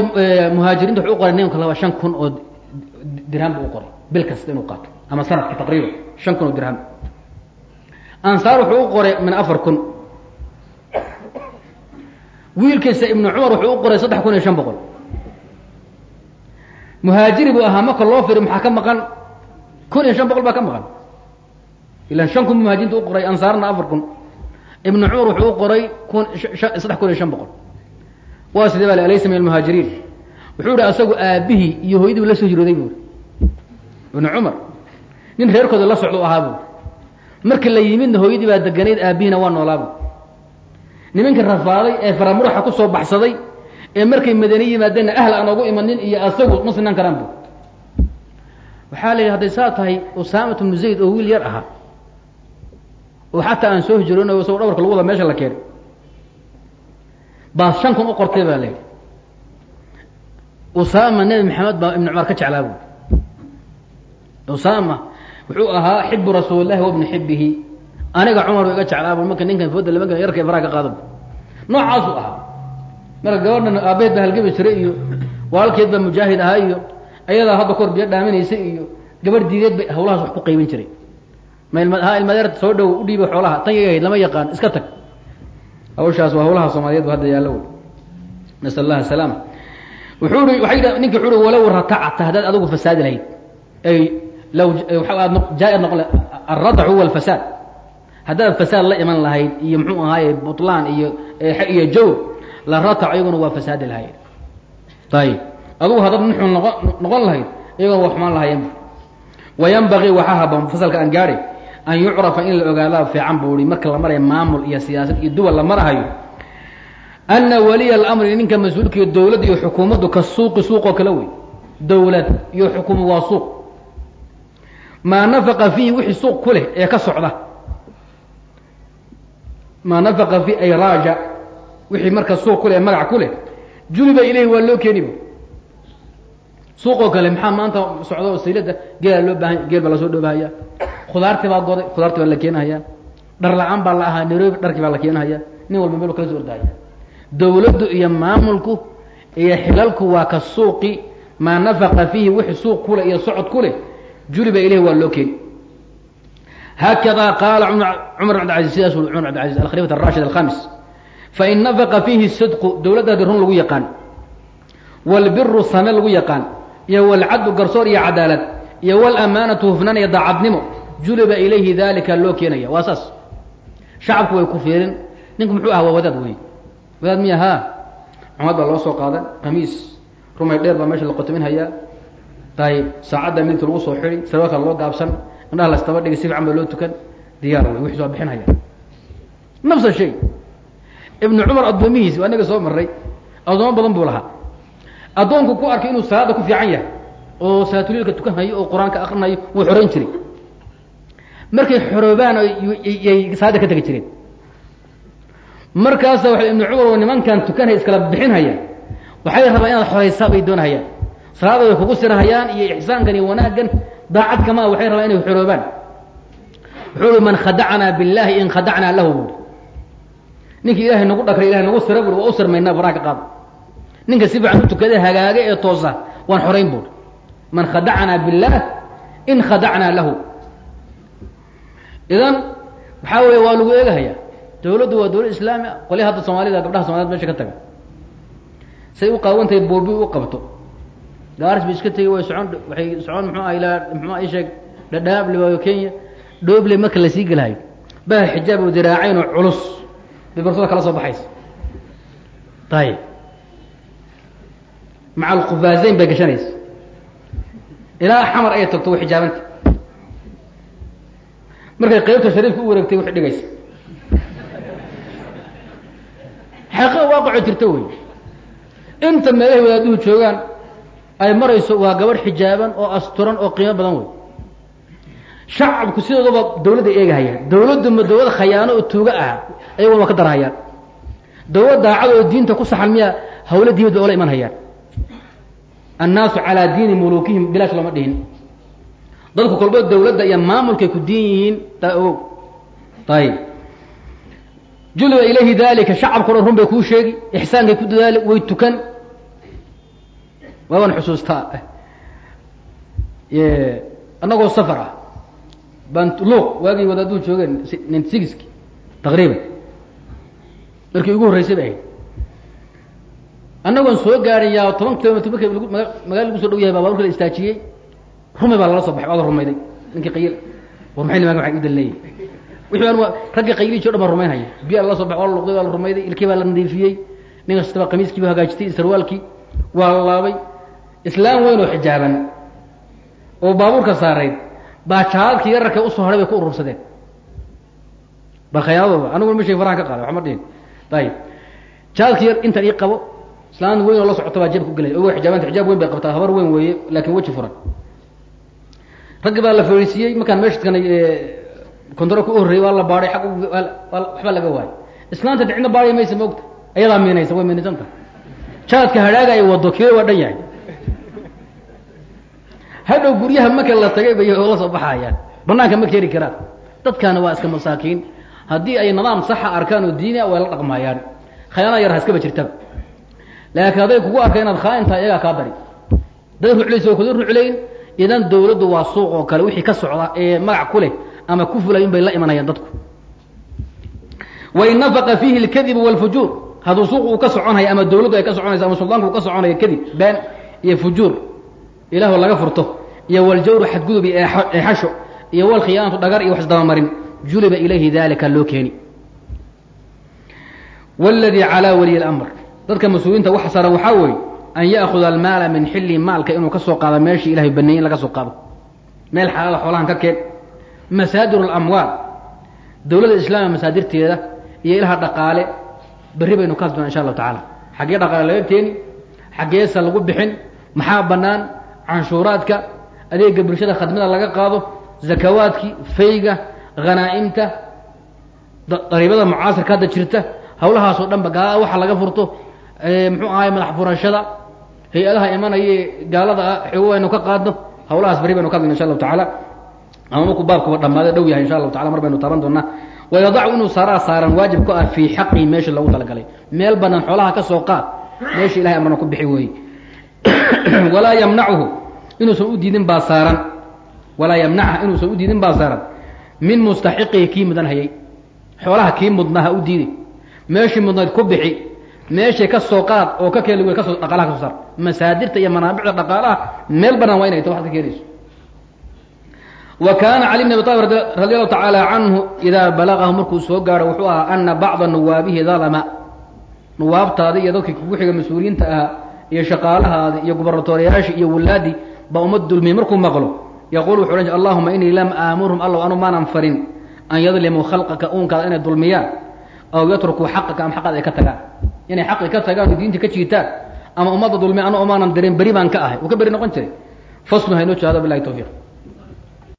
muhaajiriinta wuxuu u qoray ninka laba shan kun oo dirham buu u qoray bil kasta inuu qaato ama sanadka taqriiban shan kun oo dirham. Ansaar wuxuu u qoray min afar kun. Wiilkiisa ibnu cumar wuxuu u qoray saddex kun iyo shan boqol. Muhaajiri buu ahaa marka loo firi maxaa ka maqan? Kun iyo shan boqol baa ka maqan. Ilan shan kun muhaajiriinta u qoray ansaarna afar kun ibnu cumar wuxuu u qoray saddex kun iyo shan boqol. Waa sidee baa alaysa min wuxuu ihi asagu aabihii iyo hooyadii la soo jirooday buuri ibnu cumar nin reerkooda la socda ahaa buuri markii la yimidna hooyadii baa deganayd aabihiina waa noolaabu nimankii rafaaday ee faramuraxa ku soo baxsaday ee markay madani yimaadeenna ahl aan imanin iyo asagu ma karaan bu waxaa la yidhi hadday saa tahay usaamat bnu oo wiil yar ahaa oo xataa aan soo hijroonayo isagoo dhabarka lagu wada meesha la keenay. Baa shan kun u qortay baa la yidhi. Usaama nebi maxamed baa ibnu cumar ka jeclaa bu usaama wuxuu ahaa xibu rasuulillahi wabni xibihi aniga cumar iga jeclaa bu marka ninkan fooda labanka yarka faraha ka qaada noocaasuu ahaa. Marka gabadhan aabaheed baa halgabi jiray iyo walaalkeed baa mujaahid ahaa iyo ayadaa hadda kahor biyo dhaaminaysa iyo gabadh diideed bay hawlahaas wax ku qaybin jiray ma ilma ha ilmadeer soo dhow u dhiiba xoolaha. Tan yagahayd lama yaqaan iska tag. Hawshaas waa hawlaha soomaaliyeed hadda yaallo wey nasal allah asalaama wuxuu i waay ninki wuxu uhi walow ratacta haddaad adigu fasaadi lahayd. Ay law jaa-ir noqon alradac huwa alfasaad haddaad fasaad la iman lahayd iyo muxuu ahaaye butlaan iyo iyo jawr la ratac iyaguna waa fasaadi lahayd. Ayib adugu haddaad nuxun noqo noqon lahayd iyagona waa xumaan lahayen wayanbagii waxaa haboon fasalka aan gaadhay an yucrafa in la ogaadaa fiican buu i marka la marayo maamul iyo siyaasad iyo duwal la marahayo. Ana waliya alamri ninka mas'uulkaiyo dowladda iyo xukuumaddu ka suuqi suuqoo kale wey. Dowlad iyo xukumu waa suuq. Maa nafaqa fiihi wixii suuq ku leh ee ka socda. Maa nafaqa fi ay raaja wixii marka suuq ku leh magac ku leh. Juliba ilayhi waa loo keeniba suuqoo kale maxaa maanta socdo saylada geelaa loo baahan geel baa la soo dhoobahaya khudaartii baa goday khudaartii baa la keenahaya dhar la'aan baa la ahaa nairobi dharkii baa la keenahaya nin walba meel kala soo ordahaya dowladdu iyo maamulku iyo xilalku waa ka suuqi maa nafaqa fiihi wixii suuq ku iyo socod ku leh juliba ilayhi waa loo keeni haakada qaala cumar bn abdilaiz sidaas cumar abdilaiz alkhalifat arashid alkhamis. Fain nafaqa fiihi sidqu dowladdaadi run lagu yaqaan. Wاlbiru same lagu yaqaan iyo wاlcadlu garsoor iyo cadaalad iyo wاlamaanatu hufnaan iyo daacadnimo juliba ilayhi dalika loo keenaya. Waa saas. Shacabku way ku fiirin. Ninku muxuu aha waa wadaad wey wadaad miya ha cumad baa loo soo qaadan qamiis. Rumay dheer baa meesha la qotominhayaa tahay saacadda midigta lagu soo xidi sarwaalka loo gaabsan indhaha la istaba dhigay si fiican baa loo tukan. Diyaar wey wixis waa bixinhaya nafsa shay. Ibnu cumar addoomihiis waa inaga soo maray addoomo badan buu lahaa addoonku ku arkay inuu salaada ku fiican yahay oo salaatuliilka tukanhayo oo qur'aanka akrinayo wuu xorayn jiray. Markay xoroobaan yay salaada ka tegi jireen. Markaasa waa ibnu cumar oo nimankan tukanhaya iskala bixinhaya waxay rabaan inaad xoraysaa bay doonahayaan. Salaada way kugu sirahayaan iyo ixsaankan iyo wanaaggan daacad kamaa waxay rabaan inay xoroobaan. Wuxuu i man khadacnaa billahi in khadacnaa lahu. Buui ninka ilahay nagu dhakray ilahay nagu sira bui waa u sirmaynaa baraa ka qaada ninka si fiican u tukada hagaaga ee toosa waan xorayn buui man khadacnaa billah in khadacnaa lahu. Idan waxaa weeye waa lagu eegahaya dawladdu waa dawlad islaami a qolya hadda soomaalida gabdhaha somaliyed meesha ka taga. Say u qaawantahay boobi u qabto. Gaaris bay iska tegey way socon waxay socon muxuu ah ilaa muxuu ii sheeg dhadhaable waayo kenya dhooble marka la sii gelahayo bah xijaab diraacayn oo culus. Bay barsada kala soo baxaysa. Ayib maca alqufaazayn bay gashanaysa ilaa xamar ay tagto way xijaabanta markay qaybta shariifka u wareegtay wax dhigaysa xaqiiqa waaqaco jirta wey inta meelahay wadaaduhu joogaan ay marayso waa gabadh xijaaban oo asturan oo qiimo badan wey shacabku sidoodaba dawladda eegahayaan. Dawladdu ma dawlad khayaano oo tuuga ah ayagoon waa ka darhayaan dawlad daacad oo diinta ku saxan miya diimad ba ola iman hayaan annaasu calaa diini muluukihim bilaash looma dhihin dadku kolba dawladda iyo maamulkay ku diin yihiin taa ogow ayib juliba ilayhi dalika shacabka o dhan run bay kuu sheegi ixsaankay ku dadaali way tukan waaban xusuustaa annagoo safar ah baan luuq waagii wadaaduhu joogeen ninty sixki taqriiban markii ugu horreysay bay ahayd annagoon soo gaadhin yaa toban kilomitr markay magaala lagu so dhow yahay baa baaburka la istaajiyey. Rumay baa lala soo baxay waaga rumayday. Ninkii qayil. War maxay nimanka waxay u dan leeyihiin wixii baan raggii qaylihiisi o dhan baan rumaynhaya biyaa lala soo baxay waa la luqday waa la rumayday ilkii baa la nadiifiyey. Nin kastaba qamiiskii baa hagaajitay sarwaalkii waa la laabay. Islaam weyn oo xijaaban oo baabuurka saarayd baa jaadkii yararka u soo haray bay ku urursadeen. Bal khayaanadooda anigu ma sheeg farahan ka qaaday waxma dhihin. Ayib jaadkii yar intan ii qabo islaamada weyn oo la socota baa jeebka ugelay ogo xijaabanta xijaab weyn bay qabtaa habar weyn weeye laakiin weji furan. Raggi baa la fariisiiyey markaan meeshadkan kontarool ku horreeyey waa la baaday ag waxba laga waayo islaanta cidna baadhay maysa maogta ayadaa miinaysa way miinaysanta jaadka hadhaaga ay wado kile waa dhan yahay? Hadhow guryaha marka la tagay bay la soo baxayaan. Banaanka ma keeni karaan. Dadkaana waa iska masaakiin. Haddii ay nidaam saxa arkaan oo diinia way la dhaqmaayaan. Khayaana yar ha iskaba jirtaba laakiin hadday kugu arka inaad khaaintahay iyagaa kaa dari dad ruclaysa oo kuda ruclayn idan dawladdu waa suuq oo kale wixii ka socda ee magac ku leh ama ku fulay in bay la imanayaan dadku wain nafaqa fiihi اlkadibu wاlfujuur hadduu suuq uu ka soconhaya ama dawladdu ay ka soconayso ama suldaanku uu ka soconayo kadib been iyo fujuur ilaahu laga furto iyo waljawru xadgudub iyo eexasho iyo walkhiyaanatu dhagar iyo wax isdabamarin juliba ilayhi dalika loo keeni wاladii calىa waliy اlamr dadka mas'uuliyiinta waxa saaran waxaa weeye an ya'kuda almaala min xili maalka inuu ka soo qaado meeshii ilahay baneeyey in laga soo qaado. Meel xalaala xoolahan ka keen. Masaadir اlamwaal dawladda islaamiga masaadirteeda iyo ilaha dhaqaale berri baynu ka hadli doona insha allahu tacaala. Xaggee dhaqaale laga keeni xaggeesa lagu bixin maxaa bannaan? Canshuuraadka adeega bulshada khadmada laga qaado zakawaadkii fayga hanaa'imta dariibada mucaasirka hadda jirta hawlahaasoo dhan ba gaalada waxa laga furto muxuu ahay madax furashada? Hay'adaha imanaya gaalada xoogo aynu ka qaadno hawlahaas bari baynu ka hadlayna insha allahu tacaala. Ama markuu baabkuba dhamaada dhow yahay insha allahu tacala mar baynu taaban doonaa wayadacu inuu saaraa saaran waajib ku ah fii xaqihi meesha loogu talagalay. Meel banaan xoolaha ka soo qaad meesha ilahay amarna ku bixi weeye. (clears throat) Walaa yamnachu inuusan u diidin baa saaran. Walaa yamnacha inuusan u diidin baa saaran. Min mustaxiqihi kii mudan hayay. Xoolaha kii mudnaa u diidi. Meeshii mudnayd ku bixi meeshay ka soo qaad oo ka keeli wey ka soo dhaqaalaha ka soo saar. Masaadirta iyo manaabicda dhaqaalaha meel banaan waa inay ta waxad ka keenayso. Wa kaana cali bn abi talib radi allahu tacaala canhu idaa balagahu markuu soo gaaro wuxuu ahaa ana bacda nuwaabihi dalama nuwaabtaadi iyo dadkii kugu xiga mas'uuliyiinta ahaa iyo shaqaalahaadi iyo gubernatoriyaashii iyo wulaadii baa ummad dulmiyey markuu maqlo. Yaquul wuxu odhan allahuma inii lam aamurhum allow anu maanan farin. An yadlimuu khalqaka uunkaada inay dulmiyaan aw yatrukuu xaqaka ama xaqaada ay ka tagaan inay xaqi ka tagaan oo diinta ka jiitaan ama ummadda dulmiya anu umaanan dirin beri baan ka ahay uu ka beri noqon jiray faslu haynoo jihado bilahi tawfiiq